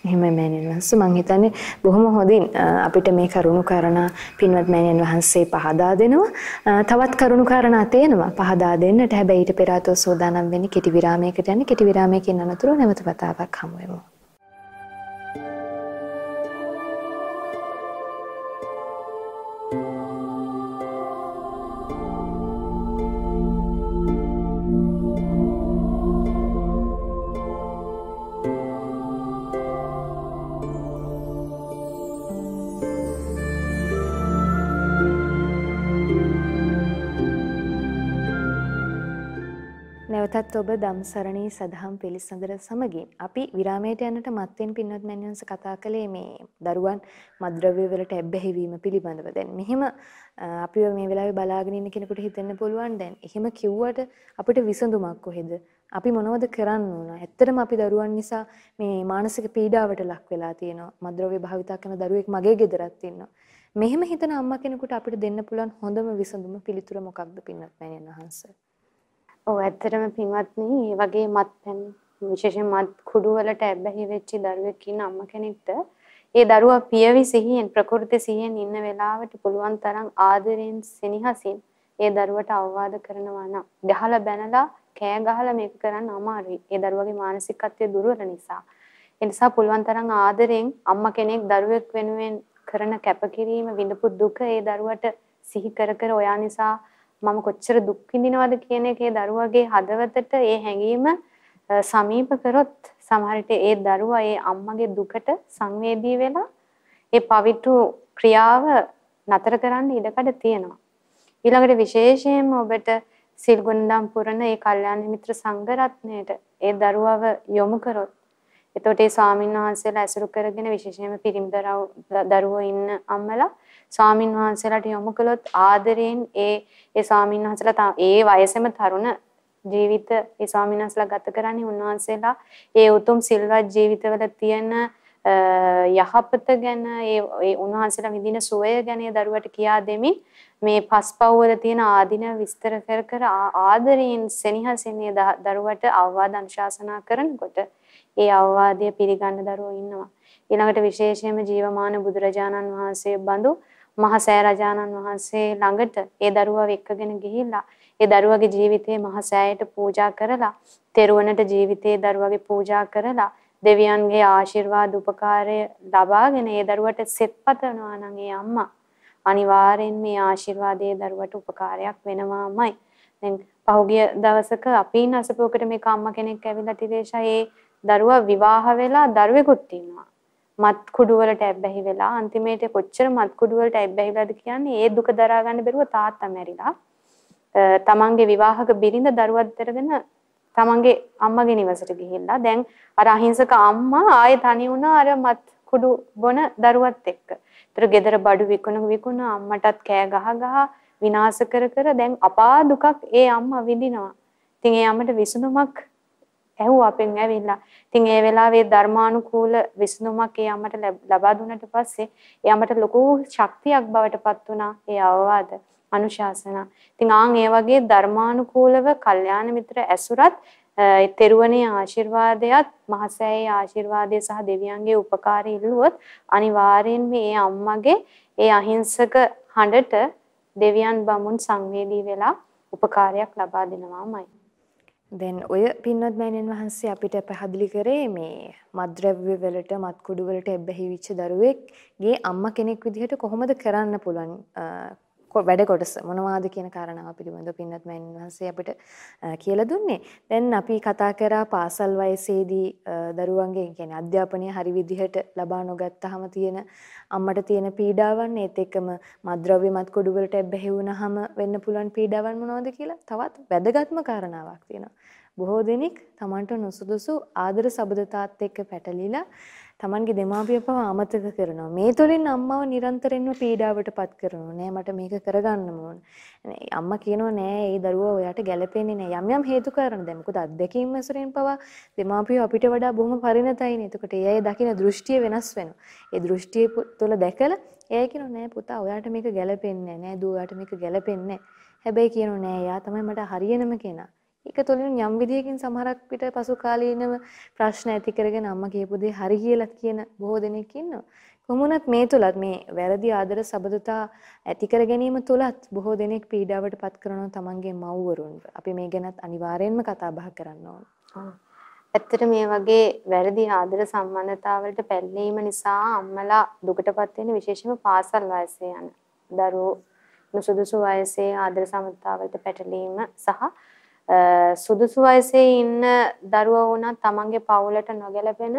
Speaker 1: එහෙමයි මෑණියන් වහන්සේ මම හිතන්නේ බොහොම හොඳින් අපිට මේ කරුණු කාරණා පින්වත් මෑණියන් වහන්සේ පහදා දෙනවා. තවත් කරුණු කාරණා තේනවා පහදා දෙන්නට. හැබැයි ඊට පෙර ආතෝ සෝදානම් වෙන්නේ කෙටි විරාමයකට යන්නේ. කෙටි විරාමයකින් අනතුරු නැවත වතාවක් හමු වෙමු. ඔබ ධම්සරණී සදහම් පිළිසඳර සමගින් අපි විරාමයට යන්නට මත්තෙන් පින්වත් මැනියන්ස කතා කළේ මේ දරුවන් මද්ද්‍රව්‍ය වලට ඇබ්බැහි වීම පිළිබඳව. දැන් මෙහෙම අපිව මේ වෙලාවේ බලාගෙන ඉන්න කෙනෙකුට හිතෙන්න පුළුවන් දැන් එහෙම කිව්වට අපිට විසඳුමක් කොහෙද? අපි මොනවද කරන්න ඕන? ඇත්තටම අපි දරුවන් නිසා මේ මානසික පීඩාවට ලක් වෙලා තියෙනවා. මද්ද්‍රව්‍ය භාවිතා කරන දරුවෙක් මගේ ගෙදරත් ඉන්නවා. මෙහෙම හිතන අම්මා කෙනෙකුට අපිට දෙන්න පුළුවන් හොඳම විසඳුම පිළිතුර මොකක්ද පින්වත් මැනියන් වහන්සේ?
Speaker 2: ඔව් ඇත්තටම පින්වත්නි මේ වගේ මත්පැන් විශේෂයෙන් මත් කුඩු වලට ඇබ්බැහි වෙච්ච දරුවෙක් ඉන්න අම්මා කෙනෙක්ට ඒ දරුවා පියවි සිහියෙන් ප්‍රකෘති සිහියෙන් ඉන්න වෙලාවට පුළුවන් තරම් ආදරෙන් සෙනෙහසින් ඒ දරුවට අවවාද කරනවා නම් ගහලා බැනලා කෑ ගහලා මේක කරන්න අමාරුයි. ඒ දරුවගේ මානසිකත්වය දුර්වල නිසා. ඒ නිසා පුළුවන් තරම් ආදරෙන් අම්මා කෙනෙක් දරුවෙක් වෙනුවෙන් කරන කැපකිරීම විඳපු දුක ඒ දරුවට සිහි කර කර ඔයා නිසා මම කොච්චර දුක් විඳිනවද කියන එකේ දරුවගේ හදවතට ඒ හැඟීම සමීප කරොත් සමහරට ඒ දරුවා ඒ අම්මගේ දුකට සංවේදී වෙලා ඒ පවිතු ක්‍රියාව නතර කරන්න ඉඩකඩ තියෙනවා. ඊළඟට විශේෂයෙන්ම ඔබට සිල් ගුණදම් පුරන ඒ කල්යාණ මිත්‍ර සංඝ රත්නයට ඒ දරුවව යොමු කරොත් එතකොට ඒ ස්වාමීන් වහන්සේලා ඇසුරු කරගෙන විශේෂයෙන්ම පිරිමි දරුවෝ ඉන්න අම්මලා ස්වාමින් වහන්සේලාට යොමු කළොත් ආදරයෙන් ඒ ඒ ස්වාමින් වහන්සේලා ඒ වයසේම තරුණ ජීවිත ඒ ස්වාමින් වහන්සේලා ගත කරන්නේ උන්වහන්සේලා ඒ උතුම් සිල්වත් ජීවිතවල තියෙන යහපත ගැන ඒ ඒ උන්වහන්සේලා විඳින සුවය ගැන දරුවට කියා දෙමින් මේ පස්පව් වල තියෙන ආධින විස්තර කර කර ආදරයෙන් සෙනෙහසින් දරුවට අවවාද අනුශාසනා කරනකොට ඒ අවවාදය පිළිගන්න දරුවෝ ඉන්නවා. ඊළඟට විශේෂයෙන්ම ජීවමාන බුදුරජාණන් වහන්සේ බඳු මහසෑ රජාණන් වහන්සේ ළඟට ඒ දරුවා එක්කගෙන ගිහිල්ලා ඒ දරුවගේ ජීවිතේ මහසෑයට පූජා කරලා තෙරුවනට ජීවිතේ දරුවගේ පූජා කරලා දෙවියන්ගේ ආශිර්වාද උපකාරය ලබාගෙන ඒ දරුවට සෙත්පතනවා නම් ඒ අම්මා අනිවාර්යෙන් මේ ආශිර්වාදයේ දරුවට උපකාරයක් වෙනවාමයි. දැන් පහුගිය දවසක අපි නසපුවකට මේක අම්මා කෙනෙක් ඇවිල්ලා තිරේෂා ඒ දරුවා විවාහ වෙලා දරුවෙකුත් ඉන්නවා. මත් කුඩු වලට ඇබ්බැහි වෙලා අන්තිමේට කොච්චර මත් කුඩු වලට ඇබ්බැහිලාද කියන්නේ ඒ දුක දරා ගන්න බැරුව තාත්තා මැරිලා තමන්ගේ විවාහක බිරිඳ දරුවත් දරගෙන තමන්ගේ අම්මගේ නිවසට ගිහිල්ලා දැන් අර අහිංසක අම්මා ආයේ තනි වුණා අර මත් කුඩු බොන දරුවත් එක්ක. ඒතර ගෙදර බඩු විකුණ විකුණ අම්මටත් කෑ ගහ ගහ විනාශ කර කර දැන් අපා දුකක් ඒ අම්මා විඳිනවා. ඉතින් ඒ අම්මට විසඳුමක් ඇහුවා අපෙන් ඇවිල්ලා. ඉතින් ඒ වෙලාවේ ධර්මානුකූල විසඳුමක් ඒ අම්මට ලබා දුන්නට පස්සේ ඒ අම්මට ලොකු ශක්තියක් බවට පත් වුණා ඒ අවවාද අනුශාසනා. ඉතින් ආන් ඒ වගේ ධර්මානුකූලව කල්යාණ මිත්‍ර ඇසුරත් ඒ තෙරුවනේ ආශිර්වාදයත් මහසෑයේ ආශිර්වාදය සහ දෙවියන්ගේ උපකාරය ඉල්ලුවොත් අනිවාර්යෙන්ම මේ අම්මගේ ඒ අහිංසක හඬට දෙවියන් බමුන් සංවේදී වෙලා උපකාරයක් ලබා දෙනවාමයි.
Speaker 1: දැන් ඔය පින්වත් මෑණියන් වහන්සේ අපිට පැහැදිලි කරේ මේ මත්ද්‍රව්‍ය වලට මත්කුඩු වලට එබ්බැහිවිච්ච දරුවෙක්ගේ අම්මා කෙනෙක් විදිහට කොහොමද කරන්න පුළුවන් වැඩ කොටස මොනවාද කියන කාරණාව පිළිබඳව පින්වත් මෑණින් වහන්සේ අපිට කියලා දුන්නේ. දැන් අපි කතා කරා පාසල් වයසේදී දරුවන්ගේ කියන්නේ අධ්‍යාපනය හරි විදිහට ලබා නොගත්තාම තියෙන අම්මට තියෙන පීඩාවන් ඒත් එක්කම මත්ද්‍රව්‍ය මත්කොඩු වලට එබ්බැහි වුණාම වෙන්න පුළුවන් පීඩාවන් මොනවද කියලා තවත් වැදගත්ම කාරණාවක් තියෙනවා. බොහෝ දෙනෙක් Tamanට නොසුදුසු ආදර සබඳතාත් එක්ක පැටලිලා Tamanගේ දෙමාපිය පව අමතක කරනවා. මේ තුලින් අම්මව නිරන්තරයෙන්ම පීඩාවට පත් කරනවා. නෑ මට මේක කරගන්න ඕන. අම්මා කියනවා නෑ ඒ දරුවා ඔයාට ගැළපෙන්නේ නෑ. යම් යම් හේතු කාරණා දැන් මොකද අත්දැකීම් ඇසුරෙන් පවා දෙමාපියෝ අපිට වඩා බොහොම පරිණතයිනේ. එතකොට ඒ අය දකින දෘෂ්ටිය වෙනස් වෙනවා. ඒ දෘෂ්ටිය තුළ දැකලා එයා කියනවා නෑ පුතා ඔයාට මේක ගැළපෙන්නේ නෑ. දුව ඔයාට මේක ගැළපෙන්නේ නෑ. හැබැයි කියනවා නෑ එයා තමයි මට හරියනම කෙනා. ඒක තුළින් යම් විදියකින් සමහරක් විට පසු කාලීනව ප්‍රශ්න ඇති කරගෙන අම්මා කියපු දේ හරි කියලා කියන බොහෝ දෙනෙක් ඉන්නවා. කොමුණත් මේ තුලත් මේ වැරදි ආදර සබඳතා ඇති කර ගැනීම තුලත් බොහෝ දෙනෙක් පීඩාවට පත් කරනවා තමන්ගේ මව්වරුන්. අපි මේ ගැනත් අනිවාර්යයෙන්ම කතා බහ කරන්න ඕන.
Speaker 2: ඇත්තට මේ වගේ වැරදි ආදර සම්බන්ධතාවලට පැල්ලීම නිසා අම්මලා දුකටපත් වෙන විශේෂම පාසල් වයසේ යන දරුවෝ නුසුදුසු වයසේ ආදර සම්බන්ධතාවලට පැටලීම සහ සුදුසු වයසේ ඉන්න දරුවෝ වුණත් තමන්ගේ පවුලට නොගැලපෙන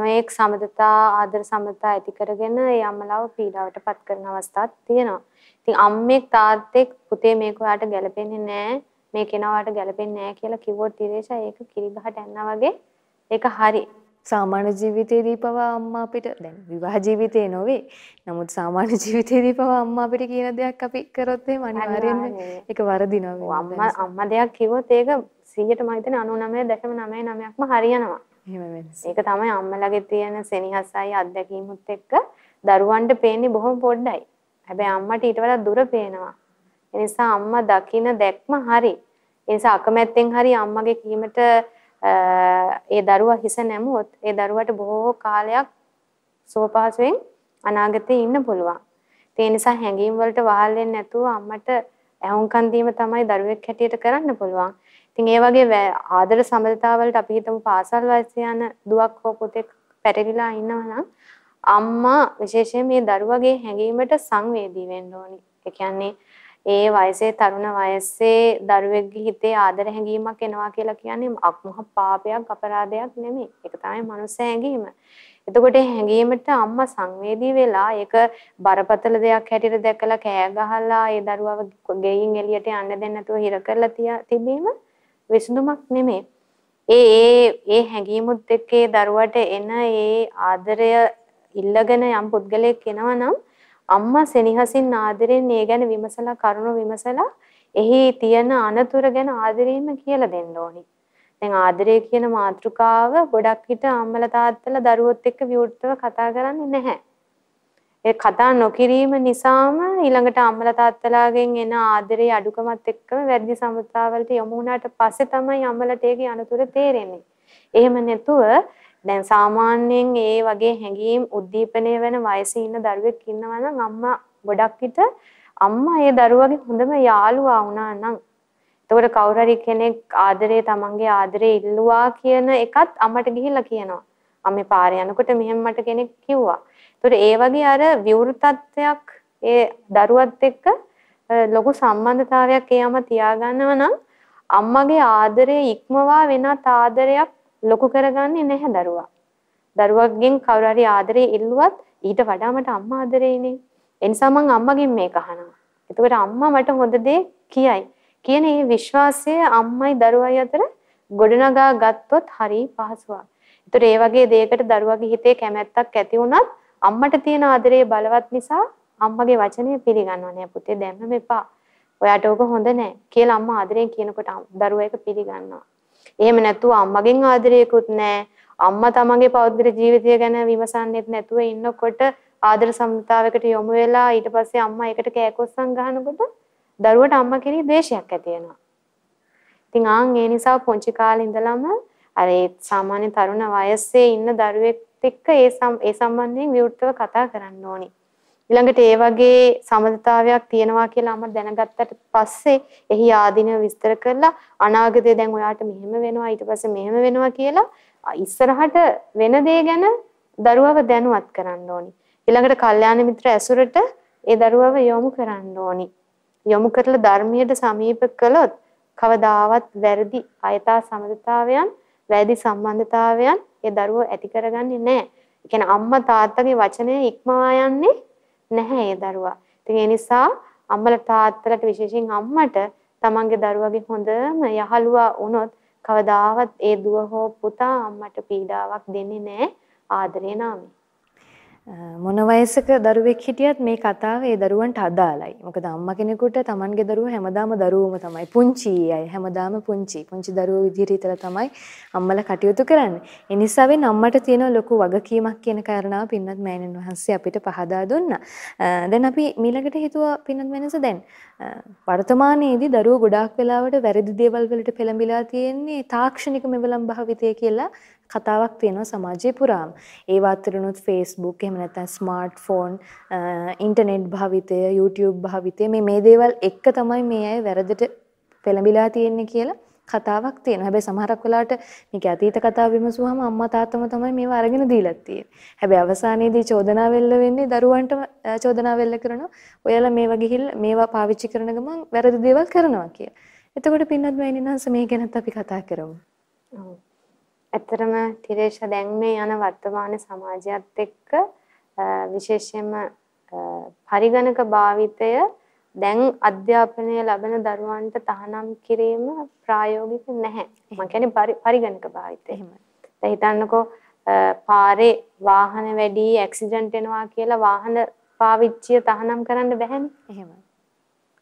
Speaker 2: නොයෙක් සමදතා ආදර සමදතා ඇති කරගෙන ඒ අම්මලාව පීඩාවට පත් කරන අවස්ථාත් තියෙනවා. ඉතින් අම්මෙක් තාත්තෙක් පුතේ මේක ඔයාට ගැලපෙන්නේ නැහැ මේ කෙනා ඔයාට ගැලපෙන්නේ නැහැ කියලා කිව්වොත් ඉරේෂා ඒක කිරිගහට ඇන්නා වගේ ඒක හරි.
Speaker 1: සාමාන්‍ය ජීවිතේදී පවා අම්මා අපිට දැන් විවාහ ජීවිතේ නොවේ. නමුත් සාමාන්‍ය ජීවිතේදී පවා අම්මා අපිට කියන දෙයක් අපි කරොත් එහෙම අනිවාර්යෙන්ම ඒක වරදිනවා.
Speaker 2: අම්මා අම්මා දෙයක් කිව්වොත් ඒක 100ට මම හිතන්නේ 99.99%ක්ම හරියනවා. ඒක තමයි අම්මලගේ තියෙන සෙනෙහසයි අත්දැකීමුත් එක්ක දරුවන්ට පේන්නේ බොහොම පොඩ්ඩයි. හැබැයි අම්මට ඊට වඩා දුර පේනවා. ඒ නිසා අම්මා දකින දැක්ම හරි. ඒ නිසා අකමැත්තෙන් හරි අම්මගේ කීමට ඒ දරුවා හිස නැමුවොත් ඒ දරුවට බොහෝ කාලයක් සුවපහසුවෙන් අනාගතේ ඉන්න පුළුවන්. ඒ නිසා හැඟීම් වලට වහල් වෙන්නේ නැතුව අම්මට ඇහුම්කන් දීම තමයි දරුවෙක් හැටියට කරන්න පුළුවන්. ඉතින් ඒ වගේ ආදර සම්බන්ධතාවලට අපි හිතමු පාසල් වයසේ යන දුවක් හෝ පුතෙක් පැටලිලා ඉන්නවා නම් අම්මා විශේෂයෙන් මේ දරුවගේ හැඟීමට සංවේදී වෙන්න ඕනි. ඒ කියන්නේ ඒ වයසේ තරුණ වයසේ දරුවෙක්ගේ හිතේ ආදර හැඟීමක් එනවා කියලා කියන්නේ අක්මහ පාපයක් අපරාධයක් නෙමෙයි. ඒක තමයි මනුස්ස හැඟීම. එතකොට හැඟීමට අම්මා සංවේදී වෙලා ඒක බරපතල දෙයක් හැටියට දැකලා කෑ ගහලා ඒ දරුවව ගෙයින් එළියට යන්න දෙන්නේ නැතුව හිර කරලා තිබීම විසඳුමක් නෙමෙයි. ඒ ඒ ඒ හැඟීමුත් එක්ක ඒ දරුවට එන ඒ ආදරය ඉල්ලගෙන යම් පුද්ගලයෙක් එනවා නම් අම්මා සෙනෙහසින් ආදරෙන් ඒ ගැන විමසලා කරුණු විමසලා එහි තියෙන අනතුර ගැන ආදරෙන්ම කියලා දෙන්න ඕනි. දැන් ආදරය කියන මාතෘකාව ගොඩක් විට අම්මලා තාත්තලා දරුවොත් එක්ක විවෘතව කතා කරන්නේ නැහැ. ඒ කතා නොකිරීම නිසාම ඊළඟට අම්මලා තාත්තලාගෙන් එන ආදරේ අඩුකමත් එක්කම වැඩි සම්පතාවලට යොමු වුණාට පස්සේ තමයි අම්මලට ඒකේ අනතුර තේරෙන්නේ. එහෙම නැතුව දැන් සාමාන්‍යයෙන් ඒ වගේ හැඟීම් උද්දීපනය වෙන වයසේ ඉන්න දරුවෙක් ඉන්නවා නම් අම්මා ගොඩක් විට අම්මා ඒ දරුවගේ හොඳම යාළුවා වුණා නම් එතකොට කවුරු හරි කෙනෙක් ආදරේ තමන්ගේ ආදරේ ඉල්ලුවා කියන එකත් අම්මට ගිහිල්ලා කියනවා. අම්මේ පාරේ යනකොට මෙහෙම මට කෙනෙක් කිව්වා. එතකොට ඒ වගේ අර විවෘතත්වයක් ඒ දරුවත් එක්ක ලොකු සම්බන්ධතාවයක් ඒ අම්මා තියාගන්නවා නම් අම්මගේ ආදරේ ඉක්මවා වෙනත් ආදරයක් ලොකු කරගන්නේ නැහැ දරුවා. දරුවගෙන් කවුරු හරි ආදරේ ඉල්ලුවත් ඊට වඩා මට අම්මා ආදරේනේ. ඒ නිසා මං අම්මගෙන් මේක අහනවා. එතකොට අම්මා මට හොඳ දේ කියයි. කියන මේ විශ්වාසය අම්මයි දරුවයි අතර ගොඩනගා ගත්තොත් හරි පහසුවක්. ඒතර ඒ වගේ දෙයකට දරුවගේ හිතේ කැමැත්තක් ඇති වුණත් අම්මට තියෙන ආදරේ බලවත් නිසා අම්මගේ වචනය පිළිගන්නව නෑ පුතේ දැම්මම එපා. ඔයාට ඕක හොඳ නෑ කියලා අම්මා ආදරෙන් කියනකොට දරුවා ඒක පිළිගන්නවා. එහෙම නැතුව අම්මගෙන් ආදරයකුත් නැහැ. අම්මා තමන්ගේ පෞද්ගලික ජීවිතය ගැන විමසන්නෙත් නැතුව ඉන්නකොට ආදර සම්මතාවයකට යොමු වෙලා ඊට පස්සේ අම්මා ඒකට කෑකොස්සම් ගහනකොට දරුවට අම්මා කෙරෙහි ද්වේෂයක් ඇති වෙනවා. ඉතින් ආන් ඒ නිසා පොන්චි කාලේ ඉඳලම අර ඒ සාමාන්‍ය තරුණ වයසේ ඉන්න දරුවෙක් එක්ක ඒ ඒ සම්බන්ධයෙන් විවෘතව කතා කරන්න ඕනි. ඊළඟට ඒ වගේ සමතතාවයක් තියෙනවා කියලා අම දැනගත්තට පස්සේ එහි ආධිනව විස්තර කරලා අනාගතේ දැන් ඔයාට මෙහෙම වෙනවා ඊට පස්සේ මෙහෙම වෙනවා කියලා ඉස්සරහට වෙන දේ ගැන දරුවව දැනුවත් කරන්න ඕනි. ඊළඟට කල්යාණ මිත්‍ර ඇසුරට ඒ දරුවව යොමු කරන්න ඕනි. යොමු කරලා ධර්මයට සමීප කළොත් කවදාවත් වැරදි අයථා සමතතාවයන් වැරදි සම්බන්ධතාවයන් ඒ දරුවෝ ඇති කරගන්නේ නැහැ. ඒ කියන්නේ අම්මා තාත්තගේ වචනය ඉක්මවා යන්නේ නැහැ ඒ දරුවා. ඉතින් ඒ නිසා අම්මලා තාත්තලාට විශේෂයෙන් අම්මට තමන්ගේ දරුවගේ හොඳම යහළුවා වුණොත් කවදාවත් ඒ දුව හෝ පුතා අම්මට පීඩාවක් දෙන්නේ නැහැ ආදරේ නාමයෙන්.
Speaker 1: මොන වයසක දරුවෙක් හිටියත් මේ කතාව ඒ දරුවන්ට අදාළයි. මොකද අම්මා කෙනෙකුට Tamanගේ දරුවෝ හැමදාම දරුවෝම තමයි. පුංචි අය හැමදාම පුංචි. පුංචි දරුවෝ විදිහට හිතලා තමයි අම්මලා කටයුතු කරන්නේ. ඒ නිසාවෙන් අම්මට තියෙන ලොකු වගකීමක් කියන කාරණාව පින්නත් මෑණන් වහන්සේ අපිට පහදා දුන්නා. දැන් අපි ඊළඟට හිතුවා පින්නත් වෙනස දැන් වර්තමානයේදී දරුවෝ ගොඩාක් වෙලාවට වැරදි දේවල් වලට පෙළඹිලා තියෙන්නේ තාක්ෂණික මෙවලම් භාවිතය කියලා කතාවක් තියෙනවා සමාජය පුරාම. ඒවා අතරිනුත් Facebook එහෙම නැත්නම් ස්මාර්ට්ෆෝන්, ඉන්ටර්නෙට් භාවිතය, YouTube භාවිතය මේ මේ දේවල් එක්ක තමයි මේ අය වැරදට පෙළඹිලා තියෙන්නේ කියලා කතාවක් තියෙනවා. හැබැයි සමහරක් වෙලාවට මේක අතීත කතාව විමසුවාම අම්මා තාත්තම තමයි මේවා අරගෙන දීලා තියෙන්නේ. හැබැයි අවසානයේදී චෝදනා වෙල්ල වෙන්නේ දරුවන්ටම චෝදනා වෙල්ල කරනවා. ඔයාලා මේවා ගිහිල්ලා මේවා පාවිච්චි කරන ගමන් වැරදි දේවල් කරනවා කියලා. එතකොට පින්නත් මෑණියන්ස මේ ගැනත් අපි කතා කරමු.
Speaker 2: ඔව්. ඇත්තටම තිරේෂ දැන් මේ යන වර්තමාන සමාජයත් එක්ක විශේෂයෙන්ම පරිගණක භාවිතය දැන් අධ්‍යාපනය ලබන දරුවන්ට තහනම් කිරීම ප්‍රායෝගික නැහැ. මම කියන්නේ පරිගණක භාවිතය. එහෙමයි. දැන් හිතන්නකෝ පාරේ වාහන වැඩි ඇක්සිඩන්ට් වෙනවා කියලා වාහන පාවිච්චිය තහනම් කරන්න බැහැනේ. එහෙමයි.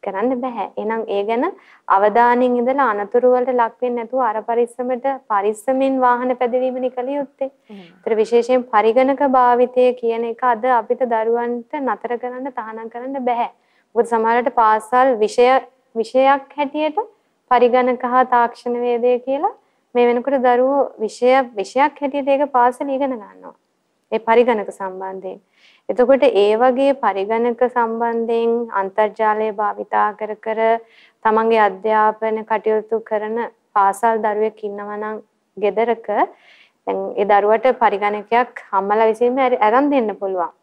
Speaker 2: කරන්න බෑ. එහෙනම් ඒ ගැන අවධානයෙන් ඉඳලා අනතුරු වලට ලක් වෙන්නේ නැතුව අර පරිස්සමට පරිස්සමෙන් වාහන පැදවීමනි කළ යුත්තේ. ඒතර විශේෂයෙන් පරිගණක භාවිතය කියන එක අද අපිට දරුවන්ට නතර කරන්න තහනම් කරන්න බෑ. මොකද සමහරවිට පාසල් විෂය විෂයක් හැටියට පරිගණක හා තාක්ෂණ වේදය කියලා මේ වෙනකොට දරුවෝ විෂය විෂයක් හැටියට ඒක පාසල ඉගෙන ගන්නවා. ඒ පරිගණක සම්බන්ධයෙන්. එතකොට ඒ වගේ පරිගණක සම්බන්ධයෙන් අන්තර්ජාලය භාවිතා කර කර තමන්ගේ අධ්‍යාපන කටයුතු කරන පාසල් දරුවෙක් ඉන්නවා නම් ගෙදරක දැන් ඒ දරුවට පරිගණකයක් අම්මලා විසින්ම අරන් දෙන්න පුළුවන්.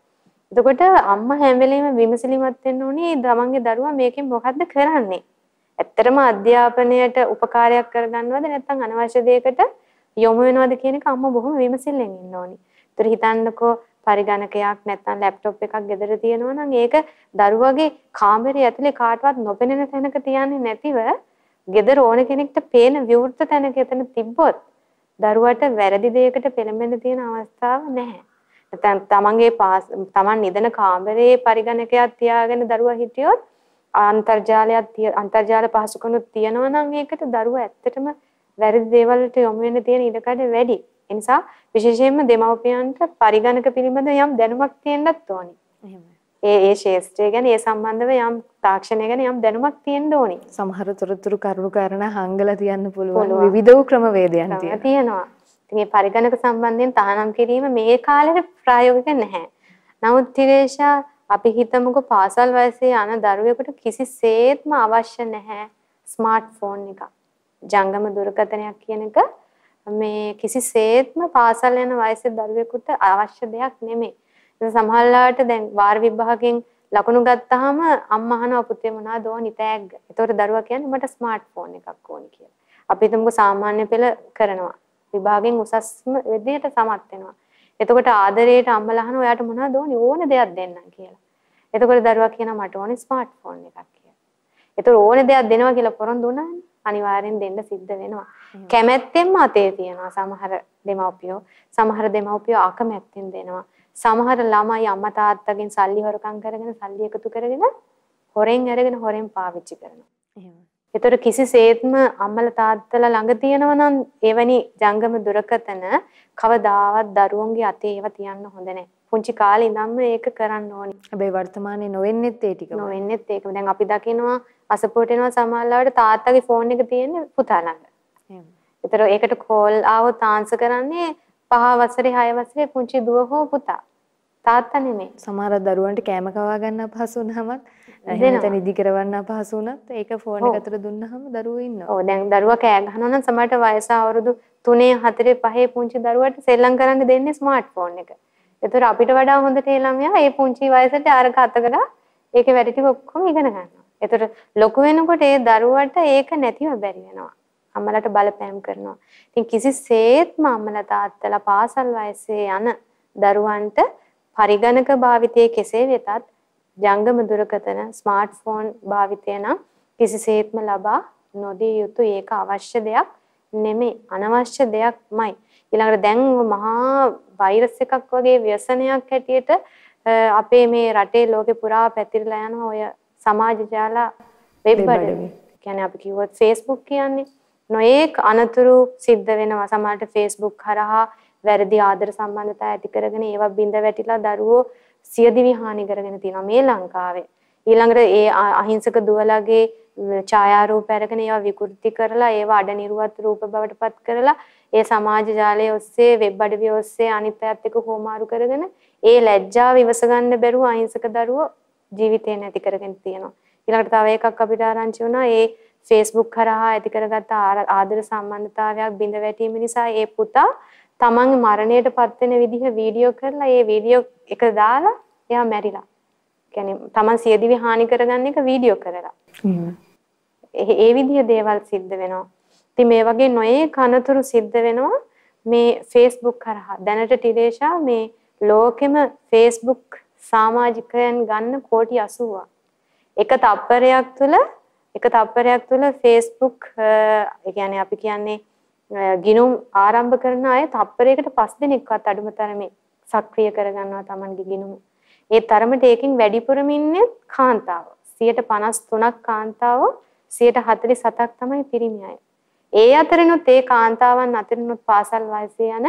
Speaker 2: එතකොට අම්මා හැම වෙලෙම විමසිලිමත් වෙන්න ඕනේ තමන්ගේ දරුවා මේකෙන් මොකද්ද කරන්නේ? ඇත්තටම අධ්‍යාපනයට උපකාරයක් කරගන්නවද නැත්නම් අනවශ්‍ය දෙයකට යොමු වෙනවද කියන එක අම්මා බොහොම විමසිල්ලෙන් ඉන්න ඕනේ. ඒතර හිතන්නකෝ පරිගණකයක් නැත්නම් ලැප්ටොප් එකක් ගෙදර තියෙනවා නම් ඒක දරුවගේ කාමරය ඇතුලේ කාටවත් නොපෙනෙන තැනක තියන්නේ නැතිව ගෙදර ඕන කෙනෙක්ට පේන විවෘත තැනක එතන තිබ්බොත් දරුවට වැරදි දෙයකට පෙළඹෙන්න තියෙන අවස්ථාව නැහැ. නැත්නම් තමන්ගේ තමන් නිදන කාමරයේ පරිගණකයක් තියාගෙන දරුවා හිටියොත් අන්තර්ජාලයක් අන්තර්ජාල පහසුකම්ුත් තියෙනවා නම් ඒකට දරුවා ඇත්තටම වැරදි දේවල් වලට යොමු වෙන්න තියෙන ඉඩකඩ වැඩි. ඒ නිසා විශේෂයෙන්ම දෙමව්පියන්ට පරිගණක පිළිබඳ යම් දැනුමක් තියෙන්නත් ඕනි. ඒ ඒ ශේෂ්ත්‍රය ගැන ඒ සම්බන්ධව යම් තාක්ෂණය ගැන යම් දැනුමක් තියෙන්න ඕනි.
Speaker 1: සමහර තොරතුරු කරුණු කාරණා හංගලා තියන්න පුළුවන් විවිධ ක්‍රමවේදයන්
Speaker 2: තියෙනවා. ඉතින් මේ පරිගණක සම්බන්ධයෙන් තහනම් කිරීම මේ කාලේ ප්‍රායෝගික නැහැ. නමුත් තිරේෂා අපි හිතමුකෝ පාසල් වයසේ යන දරුවෙකුට කිසිසේත්ම අවශ්‍ය නැහැ ස්මාර්ට්ෆෝන් එකක්. ජංගම දුරකථනයක් කියන එක මේ කිසිසේත්ම පාසල් යන වයසේ දරුවෙකුට අවශ්‍ය දෙයක් නෙමෙයි. ඒක සමහරලාට දැන් වාර විභාගයෙන් ලකුණු ගත්තාම අම්මා අහනවා පුතේ මොනවද ඕනි තෑග්ග. ඒතකොට දරුවා කියන්නේ මට ස්මාර්ට්ෆෝන් එකක් ඕනි කියලා. අපි හිතමුකෝ සාමාන්‍ය පෙළ කරනවා. විභාගයෙන් උසස්ම විදියට සමත් වෙනවා. එතකොට ආදරේට අම්මලා අහනවා ඔයාට මොනවද ඕනි ඕන දෙයක් දෙන්නම් කියලා. එතකොට දරුවා කියනවා මට ඕනි ස්මාර්ට්ෆෝන් එකක් කියලා. ඒතකොට ඕන දෙයක් දෙනවා කියලා පොරොන්දු වුණානේ. අනිවාර්යෙන් දෙන්න සිද්ධ වෙනවා. කැමැත්තෙන්ම අතේ තියනවා සමහර දෙමව්පියෝ. සමහර දෙමව්පියෝ අකමැත්තෙන් දෙනවා. සමහර ළමයි අම්මා තාත්තගෙන් සල්ලි හොරකම් කරගෙන සල්ලි එකතු කරගෙන හොරෙන් අරගෙන හොරෙන් පාවිච්චි කරනවා. එහෙම. ඒතර කිසිසේත්ම අම්මලා තාත්තලා ළඟ තියෙනවා නම් එවැනි ජංගම දුරකතන කවදාවත් දරුවන්ගේ අතේ ඒව තියන්න හොඳ නැහැ. පුංචි කාලේ ඉඳන්ම ඒක කරන්න ඕනි.
Speaker 1: හැබැයි වර්තමානයේ නොවෙන්නෙත් ඒ ටික.
Speaker 2: නොවෙන්නෙත් ඒක. දැන් අපි දකිනවා අසපුවට එනවා සමහරවිට තාත්තගේ ෆෝන් එක තියෙන්නේ පුතා ළඟ. එහෙම. ඒතර ඒකට කෝල් ආවොත් ආන්සර් කරන්නේ පහ වසරේ හය වසරේ පුංචි දුව හෝ පුතා. තාත්තා නෙමෙයි.
Speaker 1: සමහර දරුවන්ට කෑම කවා ගන්න අපහසු වුනහමත් එහෙම ඉදි කරවන්න අපහසු වුණත් ඒක ෆෝන් එක අතර දුන්නාම දරුවෝ ඉන්නවා.
Speaker 2: ඔව් දැන් දරුවා කෑ ගහනවා නම් සමහරට වයස අවුරුදු 3 4 5 පුංචි දරුවට සෙල්ලම් කරන්න දෙන්නේ ස්මාර්ට්ෆෝන් එක. ඒතර අපිට වඩා හොඳට ඒ ළමයා ඒ පුංචි වයසට අරක අතකලා ඒකේ වැඩ ටික ඔක්කොම ඉගෙන ගන්නවා. ඒතර ලොකු වෙනකොට ඒ දරුවට ඒක නැතිව බැරි වෙනවා. අම්මලට බලපෑම් කරනවා. ඉතින් කිසිසේත්ම අම්මලා තාත්තලා පාසල් වයසේ යන දරුවන්ට පරිගණක භාවිතයේ කෙසේ වෙතත් ජංගම දුරකථන ස්මාර්ට්ෆෝන් භාවිතය නම් කිසිසේත්ම ලබා නොදිය යුතු ඒක අවශ්‍ය දෙයක් නෙමෙයි අනවශ්‍ය දෙයක්මයි ඊළඟට දැන් මහා වෛරස් එකක් වගේ ව්‍යසනයක් හැටියට අපේ මේ රටේ ලෝකේ පුරා පැතිරලා යන ඔය සමාජ ජාල වෙබ් අඩවි කියන්නේ අපි කිව්වොත් Facebook කියන්නේ නොයේක් අනතුරු සිද්ධ වෙනවා. සමහරට Facebook කරහා වැරදි ආදර සම්බන්ධතා ඇති කරගෙන ඒවා බිඳ වැටිලා දරුවෝ සියදිවි හානි කරගෙන තියෙනවා මේ ලංකාවේ. ඊළඟට ඒ අහිංසක දුවලගේ ඡායාරූප අරගෙන ඒවා විකෘති කරලා ඒවා අඩනිරුවත් රූප බවට පත් කරලා ඒ සමාජ ජාලය ඔස්සේ වෙබ් අඩවිය ඔස්සේ අනිත් අයත් එක්ක හෝමාරු කරගෙන ඒ ලැජ්ජාව ඉවස ගන්න බැරුව අහිංසක දරුවෝ ජීවිතේ නැති කරගෙන තියෙනවා. ඊළඟට තව එකක් අපිට ආරංචි වුණා ඒ Facebook කරහා ඇති කරගත්ත ආදර සම්බන්ධතාවයක් බිඳ වැටීම නිසා ඒ පුතා තමන්ගේ මරණයට පත් වෙන විදිහ වීඩියෝ කරලා ඒ වීඩියෝ එක දාලා එයා මැරිලා. කියන්නේ තමන් සියදිවි හානි කරගන්න එක වීඩියෝ කරලා. ඒ විදිහ දේවල් සිද්ධ වෙනවා. ඉතින් මේ වගේ නොයේ කනතුරු සිද්ධ වෙනවා මේ Facebook කරහා. දැනට ටිරේෂා මේ ලෝකෙම Facebook සමාජිකයන් ගන්න කෝටි 80ක්. එක තප්පරයක් තුළ එක තප්පරයක් තුළ Facebook ඒ කියන්නේ අපි කියන්නේ ගිනුම් ආරම්භ කරන අය තප්පරයකට පස් දිනක්වත් අඩුම තරමේ සක්‍රිය කරගන්නවා Tamanගේ ගිනුම. ඒ තරමට ඒකෙන් වැඩිපුරම ඉන්නේ කාන්තාව. 53ක් කාන්තාව 147ක් තමයි පිරිමි අය. ඒ අතරිනුත් ඒ කාන්තාවන් අතරිනුත් පාසල් වයසේ යන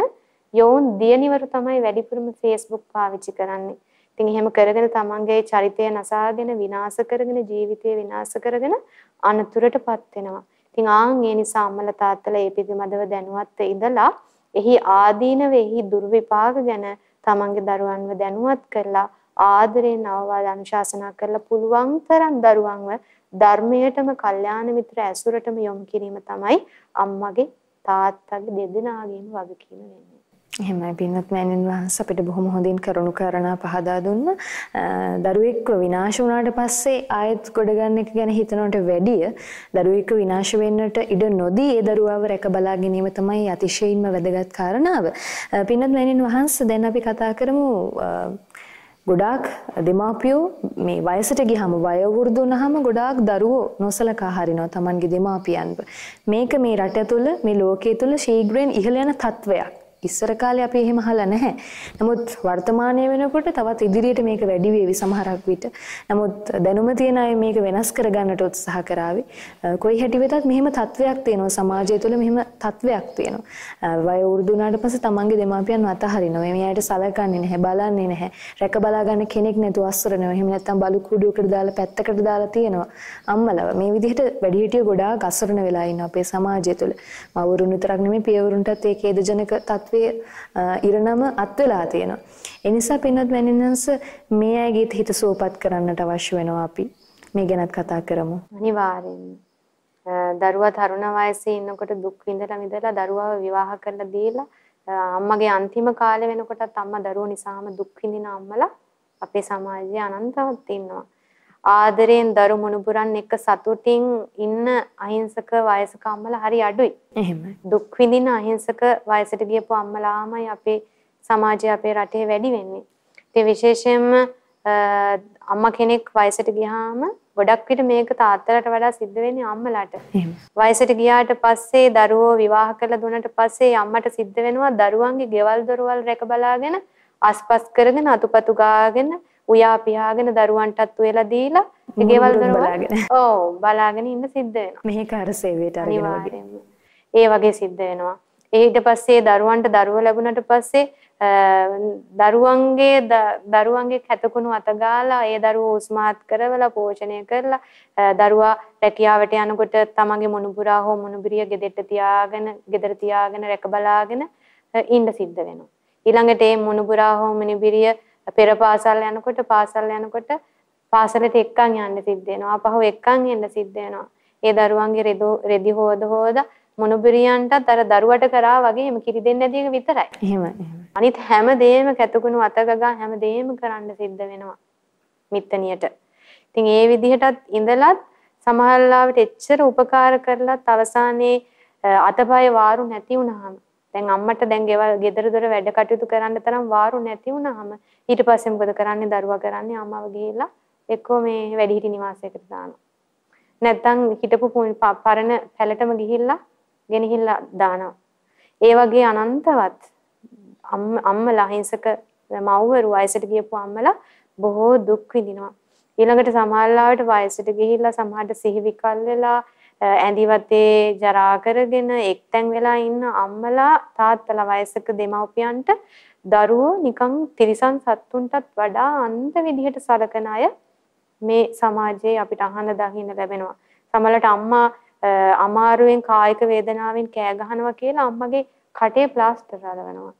Speaker 2: යෝන් දියණිවරු තමයි වැඩිපුරම Facebook පාවිච්චි කරන්නේ. ඉතින් එහෙම කරගෙන තමන්ගේ චරිතය නසාගෙන විනාශ කරගෙන ජීවිතය විනාශ කරගෙන අනතුරටපත් වෙනවා. ඉතින් ආන් ඒ නිසා අම්මලා තාත්තලා ඒ පිළිබඳව දැනුවත් ඉඳලා එහි ආදීනව එහි දුර්විපාක ගැන තමන්ගේ දරුවන්ව දැනුවත් කරලා ආදරයෙන් අවවාද අනුශාසනා කරලා පුළුවන් තරම් දරුවන්ව ධර්මයටම කල්යාණ මිත්‍ර ඇසුරටම යොමු කිරීම තමයි අම්මගේ තාත්තගේ දෙදෙනාගේම වගකීම වෙන්නේ.
Speaker 1: එහෙමයි පින්වත් මෑණින් වහන්සේ අපිට බොහොම හොඳින් කරුණු කාරණා පහදා දුන්න. දරුවෙක්ව විනාශ වුණාට පස්සේ ආයෙත් ගොඩ ගන්න එක ගැන හිතනවට වැඩිය දරුවෙක්ව විනාශ වෙන්නට ඉඩ නොදී ඒ දරුවාව රැක බලා ගැනීම තමයි අතිශයින්ම වැදගත් කාරණාව. පින්වත් මෑණින් වහන්සේ දැන් අපි කතා කරමු ගොඩාක් දෙමාපියෝ මේ වයසට ගියහම වයෝවෘද්ධ වුණාම ගොඩාක් දරුවෝ නොසලකා හරිනවා Tamanගේ දෙමාපියන්ව. මේක මේ රට තුළ මේ ලෝකයේ තුළ ශීඝ්‍රයෙන් ඉහළ යන තත්වයක්. ඉස්සර කාලේ අපි එහෙම අහලා නැහැ. නමුත් වර්තමානයේ වෙනකොට තවත් ඉදිරියට මේක වැඩි වේවි සමහරක් විට. නමුත් දැනුම තියන අය මේක වෙනස් කරගන්නට උත්සාහ කරાવી. කොයි හැටි වෙතත් මෙහෙම තත්වයක් තියෙනවා සමාජය තුළ මෙහෙම තත්වයක් තියෙනවා. වය වෘද්ධ වුණාට පස්සේ තමන්ගේ දෙමාපියන් අතහරිනවා. මෙයාට සලකන්නේ නැහැ, බලන්නේ නැහැ. රැක බලා ගන්න කෙනෙක් නැතුව අස්සරනවා. එහෙම නැත්නම් බලු කුඩුවකට දාලා පැත්තකට දාලා තියෙනවා. අම්මලව මේ විදිහට වැඩිහිටියෝ ගොඩාක් අසරණ වෙලා ඉන්නවා අපේ සමාජය තුළ. මවුරුන් විතරක් නෙමෙයි පියවරුන්ටත් ඒ ඛේදජනක තත්ත්ව තත්වයේ ඉරණම අත් වෙලා තියෙනවා. ඒ නිසා පින්වත් මෑණියන්ස මේ අයගේ හිත සුවපත් කරන්නට අවශ්‍ය වෙනවා අපි. මේ ගැනත් කතා කරමු.
Speaker 2: අනිවාර්යෙන්ම. දරුවා තරුණ වයසේ ඉන්නකොට දුක් විඳලා විඳලා දරුවාව විවාහ කරලා දීලා අම්මගේ අන්තිම කාලේ වෙනකොටත් අම්මා දරුවෝ නිසාම දුක් විඳින අම්මලා අපේ සමාජයේ අනන්තවත් ඉන්නවා. ආදරයෙන් දරු මුණුබුරන් එක්ක සතුටින් ඉන්න අහිංසක වයසක අම්මලා හරි අඩුයි.
Speaker 1: එහෙමයි.
Speaker 2: දුක් විඳින අහිංසක වයසට ගියපු අම්මලාමයි අපේ සමාජයේ අපේ රටේ වැඩි වෙන්නේ. ඉතින් විශේෂයෙන්ම අම්මා කෙනෙක් වයසට ගියාම ගොඩක් විට මේක තාත්තලාට වඩා සිද්ධ වෙන්නේ අම්මලාට. වයසට ගියාට පස්සේ දරුවෝ විවාහ කරලා දුන්නට පස්සේ අම්මට සිද්ධ වෙනවා දරුවන්ගේ ගෙවල් දොරවල් රැක බලාගෙන අස්පස් කරගෙන අතුපතු ගාගෙන උයා පියාගෙන දරුවන්ටත් උයලා දීලා ගෙවල්
Speaker 1: බලාගෙන.
Speaker 2: ඔව් බලාගෙන ඉන්න සිද්ධ වෙනවා.
Speaker 1: මෙහි කාර්ය සේවයට අරගෙන වගේ.
Speaker 2: ඒ වගේ සිද්ධ වෙනවා. ඊට පස්සේ දරුවන්ට දරුව ලැබුණට පස්සේ දරුවන්ගේ දරුවන්ගේ කැතකුණු අතගාලා ඒ දරුවෝ උස්මාත් කරවලා පෝෂණය කරලා දරුවා රැකියාවට යනකොට තමන්ගේ මොනුපුරා හෝ මොනුබිරිය ගෙදරට තියාගෙන ගෙදර තියාගෙන රැක බලාගෙන ඉන්න සිද්ධ වෙනවා. ඊළඟට මේ මොනුපුරා හෝ මොනුබිරිය පෙර පාසල් යනකොට පාසල් යනකොට පාසලට එක්කන් යන්න සිද්ධ වෙනවා. අපහු එක්කන් එන්න සිද්ධ වෙනවා. ඒ දරුවන්ගේ රෙදි හොද හොද මොනුබිරියන්ටත් අර දරුවට කරා වගේම කිරි දෙන්නේ එක විතරයි.
Speaker 1: එහෙම එහෙම.
Speaker 2: අනිත් හැම දෙයක්ම කැතකුණු අතගගා හැම දෙයක්ම කරන්න සිද්ධ වෙනවා මිත්තනියට. ඉතින් ඒ විදිහටත් ඉඳලත් සමහරවිට එච්චර උපකාර කරලත් අවසානයේ අතපය වාරු නැති වුනහම දැන් අම්මට දැන් ගෙවල් ගෙදර දොර වැඩ කටයුතු කරන්න තරම් වාරු නැති වුනහම ඊට පස්සේ මොකද කරන්නේ දරුවා කරන්නේ අම්මව ගිහිල්ලා එක්කෝ මේ වැඩිහිටි නිවාසයකට දානවා. නැත්තම් හිටපු පු- ප- පරණ පැලටම ගිහිල්ලා ගෙනහිල්ලා දානවා. ඒ වගේ අනන්තවත් අම්ම අම්මලා හිංසක මව්වරු වයසට ගියපු අම්මලා බොහෝ දුක් විඳිනවා. ඊළඟට සමහරවිට වයසට ගිහිල්ලා සමහරට සිහි විකල් වෙලා අ, ඇඳි වතේ ජරා කරගෙන එක්තැන් වෙලා ඉන්න අම්මලා තාත්තලා වයසක දෙමව්පියන්ට දරුවෝ නිකන් තිරිසන් සත්තුන්ටත් වඩා අන්ත විදිහට සලකන අය මේ සමාජයේ අපිට අහන්න දකින්න ලැබෙනවා. සමහරවිට අම්මා අ, අමාරුවෙන් කායික වේදනාවෙන් කෑ ගහනවා කියලා අම්මගේ කටේ ප්ලාස්ටර් අලවනවා.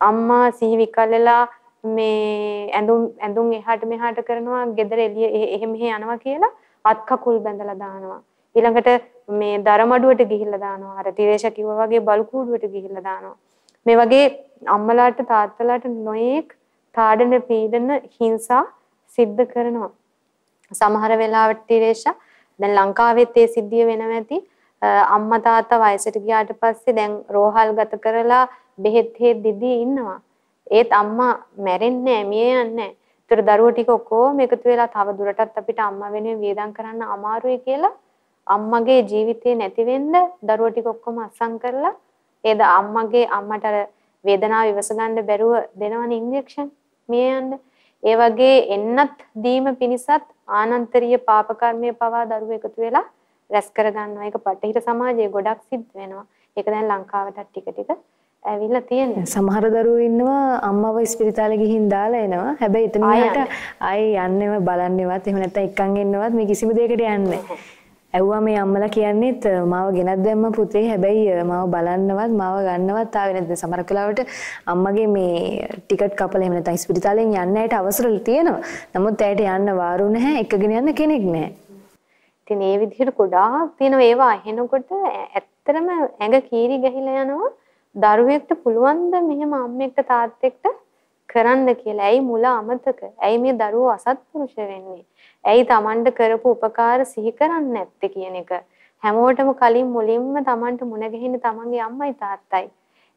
Speaker 2: අම්මා සිහි විකල් වෙලා මේ ඇඳුම් ඇඳුම් එහාට මෙහාට කරනවා ගෙදර එළිය එහෙ- එහෙ මෙහෙ යනවා කියලා අත් කකුල් බැඳලා දානවා ඊළඟට මේ දරමඩුවට ගිහිල්ලා දානවා අර තිරේෂ කිව්වා වගේ බලු කූඩුවට ගිහිල්ලා දානවා. මේ වගේ අම්මලාට තාත්තලාට නොයේක් තාඩන පීඩන හිංසා සිද්ධ කරනවා. සමහර වෙලාවට තිරේෂ දැන් ලංකාවෙත් ඒ සිද්ධිය වෙනවා ඇති. අ, අම්මා තාත්තා වයසට ගියාට පස්සේ දැන් රෝහල් ගත කරලා බෙහෙත් හේත් දිදී ඉන්නවා. ඒත් අම්මා මැරෙන්නේ නැහැ මිය යන්නේ නැහැ. ඒතර දරුවෝ ටික ඔක්කොම එකතු වෙලා තව දුරටත් අපිට අම්මා වෙනුවෙන් වියදම් කරන්න අමාරුයි කියලා අම්මගේ ජීවිතේ නැති වෙන්න දරුවෝ ටික ඔක්කොම අස්සම් කරලා ඒද අම්මගේ අම්මට අර වේදනාව ඉවස ගන්න බැරුව දෙනවනේ ඉන්ජෙක්ෂන් මිය යන්න. ඒ වගේ එන්නත් දීම පිණිසත් ආනන්තරීය පාප කර්මයේ පවා දරුවෝ එකතු වෙලා රැස් කර ගන්නවා. ඒක පටහිර සමාජයේ ගොඩක් සිද්ධ වෙනවා. ඒක දැන් ලංකාවටත් ටික ටික ඇවිල්ලා තියෙනවා.
Speaker 1: සමහර දරුවෝ ඉන්නවා අම්මව ස්පිරිතාලේ ගිහින් දාලා එනවා. හැබැයි එතන
Speaker 2: ආයෙ
Speaker 1: ඊට ආයේ යන්නෙව බලන්නෙවත් එහෙම නැත්නම් එක්කන් එන්නවත් මේ කිසිම දෙයකට යන්නේ නැහැ. ඇව්වා මේ අම්මලා කියන්නේත් මාව ගෙනත් දැම්ම පුතේ හැබැයි මාව බලන්නවත් මාව ගන්නවත් ආවේ නැද්ද සමහර වෙලාවට අම්මගේ මේ ටිකට් කපලා එහෙම නැත්නම් ස්පිරිතාලෙන් යන්න ඇයට අවසර තියෙනවා. නමුත් ඇයට යන්න වාරු නැහැ, එක්කගෙන යන්න කෙනෙක් නැහැ.
Speaker 2: ඉතින් ඒ විදිහට ගොඩාක් තියෙනවා ඒවා ඇහෙනකොට ඇ- ඇත්තටම ඇඟ කීරි ගහිලා යනවා දරුවෙක්ට පුළුවන් ද මෙහෙම අම්මෙක්ට තාත්තෙක්ට කරන්න කියලා. ඇයි මුල අමතක? ඇයි මේ දරුවෝ අසත්පුරුෂ වෙන්නේ? ඇයි Tamanට කරපු උපකාර සිහි කරන්නේ නැත්තේ කියන එක. හැමෝටම කලින් මුලින්ම Tamanට මුණ ගැහෙන්නේ Tamanගේ අම්මයි තාත්තයි.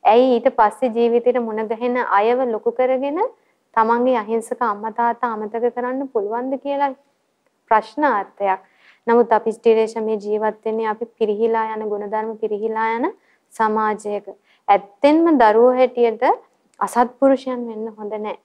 Speaker 2: ඇයි ඊට පස්සේ ජීවිතේට මුණ ගැහෙන අයව ලොකු කරගෙන Tamanගේ අහිංසක අම්මා තාත්තා අමතක කරන්න පුළුවන්ද කියලා ප්‍රශ්නාර්ථයක්. නමුත් අපි ස්ටිරේෂ මේ ජීවත් වෙන්නේ අපි පිරිහිලා යන ගුණධර්ම පිරිහිලා යන සමාජයක. ඇත්තෙන්ම දරුවෝ හැටියට අසත්පුරුෂයන් වෙන්න හොඳ නැහැ.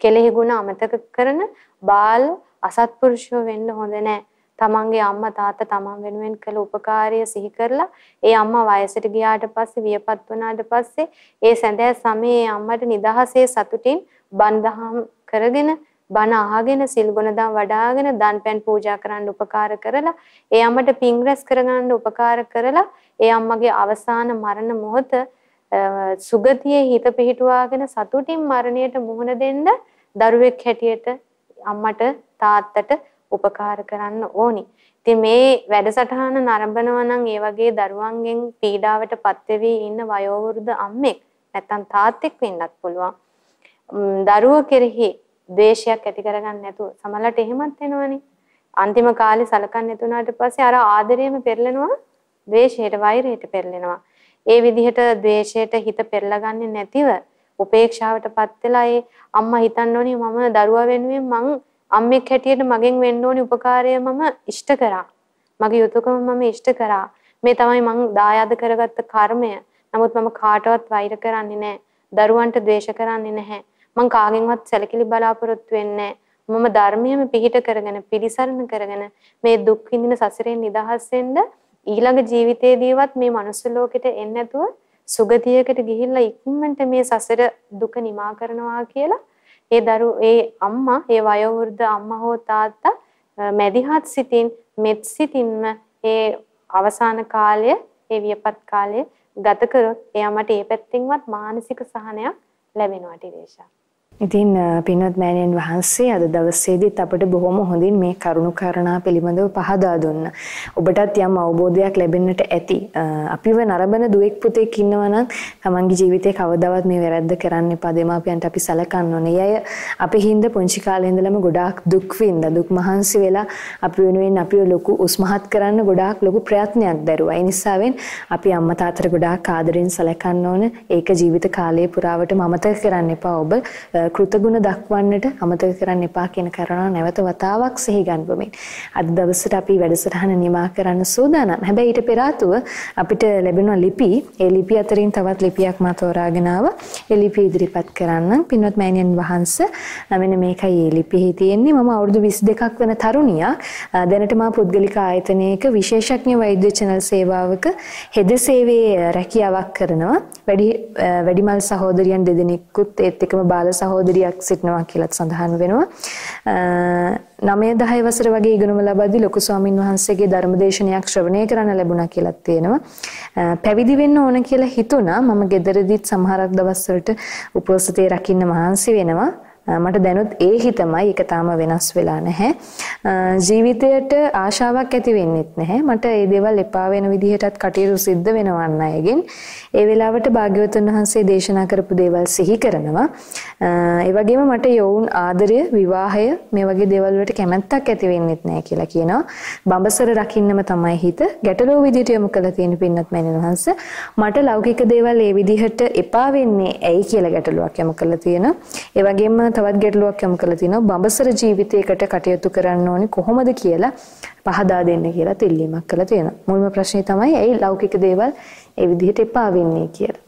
Speaker 2: කෙලෙහි ගුණ අමතක කරන බාල අසත්පුරුෂයෝ වෙන්න හොඳ නැහැ. තමන්ගේ අම්මා තාත්තා තමන් වෙනුවෙන් කළ උපකාරය සිහි කරලා ඒ අම්මා වයසට ගියාට පස්සේ වියපත් වුණාට පස්සේ ඒ සැඳෑ සමයේ අම්මට නිදහසේ සතුටින් බන්දහම් කරගෙන බණ අහගෙන සිල් ගුණදම් වඩාගෙන දන් පෙන් පූජා කරන්න උපකාර කරලා ඒ අම්මට පින් රැස් කරගන්න උපකාර කරලා ඒ අම්මගේ අවසාන මරණ මොහොත අ, සුගතියේ හිත පිහිටුවාගෙන සතුටින් මරණයට මුහුණ දෙන්න දරුවෙක් හැටියට අම්මට තාත්තට උපකාර කරන්න ඕනි. ඉතින් මේ වැඩසටහන නරඹනවා නම් ඒ වගේ දරුවන්ගෙන් පීඩාවට පත් වෙවි ඉන්න වයෝවෘද්ධ අම්මෙක් නැත්තම් තාත්තෙක් වෙන්නත් පුළුවන්. ම්, දරුවෝ කෙරෙහි ද්වේෂයක් ඇති කරගන්න නැතුව සමහරවිට එහෙමත් වෙනවනේ. අන්තිම කාලේ සලකන්නේ නැතුණාට පස්සේ අර ආදරයම පෙරලෙනවා ද්වේෂයට වෛරයට පෙරලෙනවා. ඒ විදිහට ද්වේෂයට හිත පෙරලගන්නේ නැතිව උපේක්ෂාවටපත් වෙලා ඒ අම්මා හිතන්න ඕනේ මම දරුවා වෙනුවෙන් මං අම්මෙක් හැටියට මගෙන් වෙන්න ඕනි උපකාරය මම ඉෂ්ට කරා. මගේ යුතුයකම මම ඉෂ්ට කරා. මේ තමයි මං දායාද කරගත්ත කර්මය. නමුත් මම කාටවත් වෛර කරන්නේ නැහැ. දරුවන්ට ද්වේෂ කරන්නේ නැහැ. මං කාගෙන්වත් සැලකිලි බලාපොරොත්තු වෙන්නේ මම ධර්මයේම පිහිට කරගෙන පිළිසරණ කරගෙන මේ දුක් විඳින සසරෙන් නිදහස් වෙන්න ඊළඟ ජීවිතේදීවත් මේ මනුස්ස ලෝකෙට එන්නේ නැතුව සුගතියකට ගිහිල්ලා ඉක්මනට මේ සසර දුක නිමා කරනවා කියලා ඒ දරු ඒ අම්මා ඒ වයෝවෘද්ධ අම්මා හෝ තාත්තා මැදිහත් සිතින් මෙත් සිතින්ම ඒ අවසාන කාලය ඒ වියපත් කාලය ගත කරොත් එයාමට ඒ පැත්තෙන්වත් මානසික සහනයක් ලැබෙනවා ටිරේෂා.
Speaker 1: ඉතින් පින්වත් මෑණියන් වහන්සේ අද දවසේදීත් අපට බොහොම හොඳින් මේ කරුණු කාරණා පිළිබඳව පහදා දුන්නා. ඔබටත් යම් අවබෝධයක් ලැබෙන්නට ඇති. අපිව නරඹන දුවෙක් පුතෙක් ඉන්නවා නම් තමන්ගේ ජීවිතේ කවදාවත් මේ වැරද්ද කරන්න එපා. දෙමාපියන්ට අපි සලකන්න ඕනේ. අය අපි හින්ද පුංචි කාලේ ඉඳලම ගොඩාක් දුක් විඳ දුක් මහන්සි වෙලා අපි වෙනුවෙන් අපිව ලොකු උස්මහත් කරන්න ගොඩාක් ලොකු ප්‍රයත්නයක් දරුවා. ඒ නිසාවෙන් අපි අම්මා තාත්තට ගොඩාක් ආදරෙන් සලකන්න ඕන. ඒක ජීවිත කාලය පුරාවටම අමතක කරන්න එපා. ඔබ කෘතගුණ දක්වන්නට අමතක කරන්න එපා කියන කාරණා නැවත වතාවක් සිහි ගන්වමින් අද දවසට අපි වැඩසටහන නිමා කරන්න සූදානම්. හැබැයි ඊට පෙර අපිට ලැබෙන ලිපි, ඒ ලිපි අතරින් තවත් ලිපියක් මා තෝරාගෙන ආවා. ඒ ලිපි ඉදිරිපත් කරන්න. පින්වත් මෑණියන් වහන්සේ මෙන්න මේකයි මේ ලිපියේ තියෙන්නේ. මම අවුරුදු 22ක් වෙන තරුණියක්. දැනට මා පුද්ගලික ආයතනයක විශේෂඥ වෛද්‍ය චැනල් සේවාවක හෙද සේවයේ රැකියාවක් කරනවා. වැඩි වැඩිමල් සහෝදරියන් දෙදෙනෙකුත් ඒත් එකම බාල සහෝදරියන් සහෝදරියක් සිටිනවා කියලත් සඳහන් වෙනවා. 9 10 වසර වගේ ඉගෙනුම ලබද්දී ලොකු ස්වාමින් වහන්සේගේ ධර්මදේශනයක් ශ්‍රවණය කරන්න ලැබුණා කියලාත් තියෙනවා. පැවිදි වෙන්න ඕන කියලා හිතුණා. මම ගෙදරදීත් සමහරක් දවස්වලට උපෝසතේ රකින්න මහන්සි වෙනවා. මට දැනුත් ඒ හිතමයි ඒක තාම වෙනස් වෙලා නැහැ. ජීවිතයට ආශාවක් ඇති වෙන්නෙත් නැහැ. මට මේ දේවල් එපා වෙන විදිහටත් කටයුතු සිද්ධ වෙනවන් අයගෙන් ඒ වෙලාවට භාග්‍යවතුන් වහන්සේ දේශනා කරපු දේවල් සිහි කරනවා. ඒ වගේම මට යෝන් ආදරය, විවාහය මේ වගේ දේවල් වලට කැමැත්තක් ඇති වෙන්නෙත් නැහැ කියලා කියනවා. බඹසර රකින්නම තමයි හිත ගැටලුව විදිහට යොමු කළ තියෙන පින්නත් මෑණියන් වහන්සේ. මට ලෞකික දේවල් ඒ විදිහට එපා වෙන්නේ ඇයි කියලා ගැටලුවක් යොමු කළා තියෙනවා. ඒ වගේම තවත් ගැටලුවක් යොමු කරලා තිනවා බඹසර ජීවිතයකට කටයුතු කරන්න ඕනි කොහොමද කියලා පහදා දෙන්න කියලා තිල්ලීමක් කළා තියෙනවා. මුල්ම ප්‍රශ්නේ තමයි ඇයි ලෞකික දේවල් ඒ විදිහට එපා වෙන්නේ කියලා.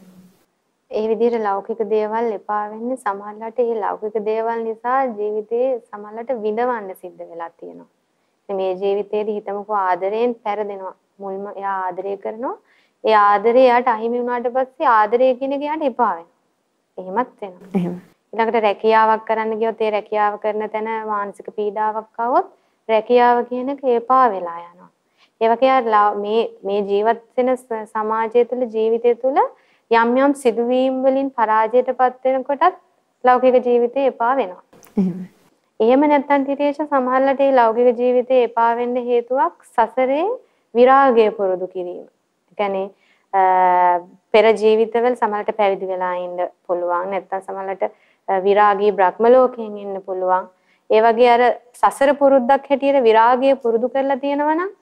Speaker 2: ඒ විදිහට ලෞකික දේවල් එපා වෙන්නේ සමහරවිට ඒ ලෞකික දේවල් නිසා ජීවිතේ සමහරවිට විඳවන්න සිද්ධ වෙලා තියෙනවා. මේ ජීවිතේදී හිතමුකෝ ආදරයෙන් පෙරදෙනවා. මුල්ම එයා ආදරය කරනවා. ඒ ආදරේ එයාට අහිමි වුණාට පස්සේ ආදරය කියන එක එයාට එපා වෙනවා. එහෙමත් වෙනවා. එහෙම. ඊළඟට රැකියාවක් කරන්න ගියොත් ඒ රැකියාව කරන තැන මානසික පීඩාවක් આવොත් රැකියාව කියන එක ඒපා වෙලා යනවා. ඒ වගේ මේ මේ ජීවත් වෙන සමාජය තුළ ජීවිතය තුළ යම් යම් සිදුවීම් වලින් පරාජයටපත් වෙනකොටත් ලෞකික ජීවිතේ එපා වෙනවා. එහෙම නැත්නම් තිරේෂ සමහරවිට මේ ලෞකික ජීවිතේ එපා වෙන්න හේතුවක් සසරේ විරාගය පුරුදු කිරීම. ඒ පෙර ජීවිතවල සමහරට පැවිදි වෙලා ඉන්න පුළුවන් නැත්නම් සමහරට විරාගී බ්‍රහ්ම ලෝකයෙන් එන්න පුළුවන්. ඒ වගේ අර සසර පුරුද්දක් හැටියට විරාගය පුරුදු කරලා තියෙනවා නම්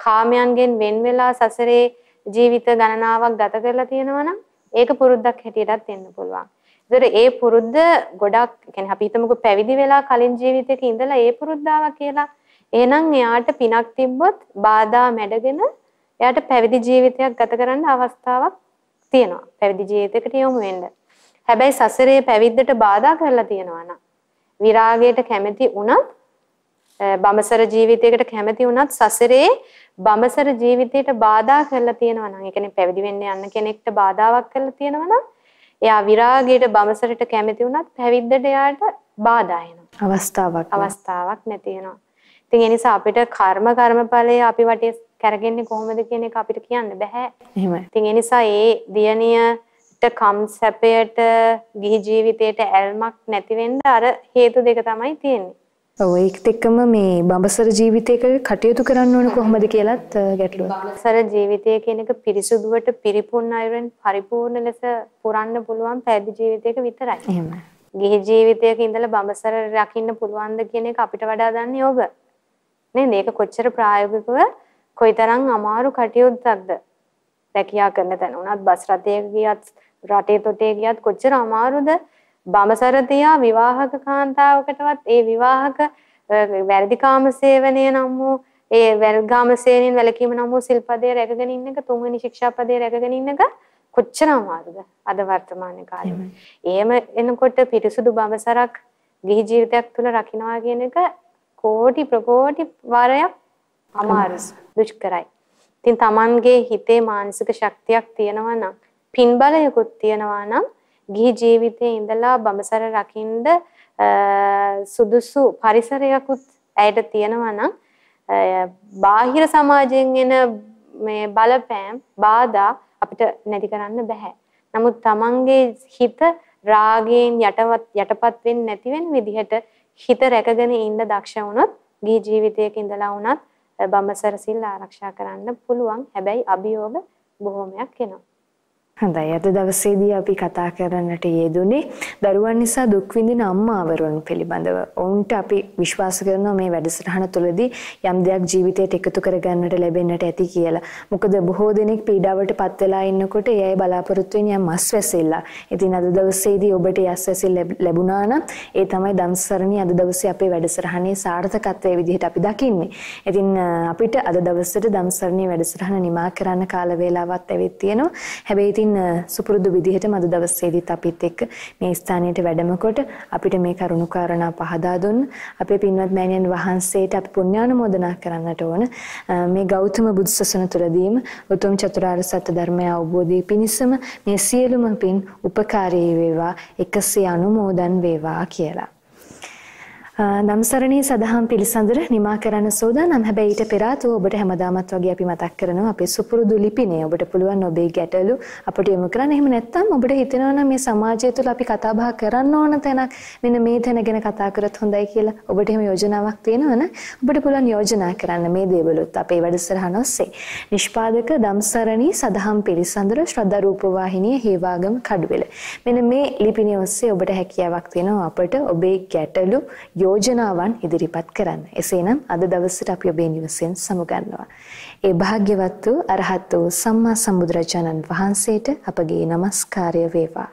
Speaker 2: කාමයන්ගෙන් වෙන් වෙලා සසරේ ජීවිත ගණනාවක් ගත කරලා තියෙනවා නම් ඒක පුරුද්දක් හැටියටත් එන්න පුළුවන්. ඒතර ඒ පුරුද්ද ගොඩක් يعني අපි හිතමුකෝ පැවිදි වෙලා කලින් ජීවිතයක ඉඳලා ඒ පුරුද්දාවා කියලා. එහෙනම් එයාට පිනක් තිබ්බොත් බාධා මැඩගෙන එයාට පැවිදි ජීවිතයක් ගත කරන්න අවස්ථාවක් තියෙනවා. පැවිදි ජීවිතයකට යොමු වෙන්න. හැබැයි සසරේ පැවිද්දට බාධා කරලා තියෙනවා නම් විරාගයට කැමති වුණත් බඹසර ජීවිතයකට කැමති වුණත් සසරේ බඹසර ජීවිතයට බාධා කරලා තියෙනවා නම් ඒ කියන්නේ පැවිදි වෙන්න යන්න කෙනෙක්ට බාධාවක් කරලා තියෙනවා නම් එයා විරාගයට බඹසරට කැමති වුණත් පැවිද්දට එයාට බාධා එනවා.
Speaker 1: අවස්ථාවක්.
Speaker 2: අවස්ථාවක් නැති වෙනවා. ඉතින් ඒ නිසා අපිට කර්ම කර්මඵලය අපි වටේ කරගෙන්නේ කොහොමද කියන එක අපිට කියන්න බෑ.
Speaker 1: එහෙමයි.
Speaker 2: ඉතින් ඒ නිසා ඒ දියණිය කම් සැපයට ගිහි ජීවිතයට ඇල්මක් නැති වෙන්න අර හේතු දෙක තමයි තියෙන්නේ.
Speaker 1: ඔව් ඒකත් එක්කම මේ බඹසර ජීවිතයක කටයුතු කරන්න ඕන කොහොමද කියලත් ගැටලුවක්.
Speaker 2: බඹසර ජීවිතය කියන එක පිරිසුදුවට පිරිපුන් අයුරෙන් පරිපූර්ණ ලෙස පුරන්න පුළුවන් පැවිදි ජීවිතයක විතරයි.
Speaker 1: එහෙමයි.
Speaker 2: ගිහි ජීවිතයක ඉඳලා බඹසර රකින්න පුළුවන්ද කියන එක අපිට වඩා දන්නේ ඔබ. නේද? මේක කොච්චර ප්‍රායෝගිකව කොයිතරම් අමාරු කටයුත්තක්ද? රැකියා කරන තැන උනත් බස් රථයක ගියත් රටේ තොටේ ගියත් කොච්චර අමාරුද බඹසර තියා විවාහක කාන්තාවකටවත් ඒ විවාහක වැරදිකාම සේවනය නම් වූ ඒ වැරදිකාම සේවනයෙන් වැළකීම නම් වූ සිල්පදේ රැකගෙන ඉන්න එක තුන්වෙනි ශික්ෂාපදේ රැකගෙන ඉන්න එක කොච්චර අමාරුද අද වර්තමාන කාලේ. එහෙම එනකොට පිරිසුදු බඹසරක් ගිහි ජීවිතයක් තුළ රකින්නවා කියන එක කෝටි ප්‍රකෝටි වාරයක් අමාරු දුෂ්කරයි. ඉතින් Tamanගේ හිතේ මානසික ශක්තියක් තියෙනවා නම් පින් බලයකුත් තියෙනවා නම් ගිහි ජීවිතයේ ඉඳලා බඹසර රකින්න සුදුසු පරිසරයකුත් ඇයට තියෙනවා නම් බාහිර සමාජයෙන් එන මේ බලපෑම් බාධා අපිට නැති කරන්න බෑ. නමුත් Tamanගේ හිත රාගයෙන් යටවත් යටපත් වෙන්නේ නැති වෙන විදිහට හිත රැකගෙන ඉන්න දක්ෂ වුණොත් ගිහි ජීවිතයක ඉඳලා වුණත් බඹසර සිල් ආරක්ෂා කරන්න පුළුවන්. හැබැයි අභියෝග බොහෝමයක් එනවා.
Speaker 1: හොඳයි අද දවසේදී අපි කතා කරන්නට යෙදුනේ දරුවන් නිසා දුක් විඳින අම්මාවරුන් පිළිබඳව. ඔවුන්ට අපි විශ්වාස කරනවා මේ වැඩසටහන තුළදී යම් දෙයක් ජීවිතයට එකතු කරගන්නට ලැබෙන්නට ඇති කියලා. මොකද බොහෝ දෙනෙක් පීඩාවට පත් වෙලා ඉන්නකොට ඒ අය බලාපොරොත්තු වෙන යම් අස්වැසිල්ල. ඉතින් අද දවසේදී ඔබට අස්වැසිල්ල ලැබුණා නම් ඒ තමයි ධම්සරණී අද දවසේ අපේ වැඩසටහනේ සාර්ථකත්වයේ විදිහට අපි දකින්නේ. ඉතින් අපිට අද දවසට ධම්සරණී වැඩසටහන නිමා කරන්න කාල වේලාවක් ඇවිත් තියෙනවා. හැබැයි ඉතින් සුපුරුදු විදිහටම අද දවසේදීත් අපිත් එක්ක මේ ස්ථානයට වැඩම කොට අපිට මේ කරුණු කාරණා පහදා දුන්න අපේ පින්වත් මෑණියන් වහන්සේට අපි පුණ්‍යානුමෝදනා කරන්නට ඕන. මේ ගෞතම බුදුසසුන තුළදීම උතුම් චතුරාර්ය සත්‍ය ධර්මය අවබෝධය පිණිසම මේ සියලුම පින් උපකාරී වේවා එකසේ අනුමෝදන් වේවා කියලා. නම්සරණී සදහම් පිළිසඳර නිමා කරන්න සෝදානම් හැබැයි ඊට පෙර ආතුව ඔබට හැමදාමත් වගේ අපි මතක් කරනවා අපේ සුපුරුදු ලිපිනේ ඔබට පුළුවන් ඔබේ ගැටලු අපට යොමු කරන්න. එහෙම නැත්නම් ඔබට හිතෙනවා නම් මේ සමාජය තුළ අපි කතා බහ කරන්න ඕන තැනක් මෙන්න මේ තැන ගැන කතා කරත් හොඳයි කියලා ඔබට එහෙම යෝජනාවක් තියෙනවනම් ඔබට පුළුවන් යෝජනා කරන්න මේ දේවලුත් අපේ වැඩසටහන ඔස්සේ. නිෂ්පාදක දම්සරණී සදහම් පිළිසඳර ශ්‍රද්ධා රූප වාහිනිය හේවාගම කඩුවෙල. මෙන්න මේ ලිපිනේ ඔස්සේ ඔබට හැකියාවක් තියෙනවා අපට ඔබේ ගැටලු යෝජනාවන් ඉදිරිපත් කරන්න. එසේනම් අද දවසට අපි ඔබේ නිවසෙන් සමුගන්නවා. ඒ භාග්‍යවත් වූ අරහත් වූ සම්මා සම්බුදුරජාණන් වහන්සේට අපගේ নমස්කාරය වේවා.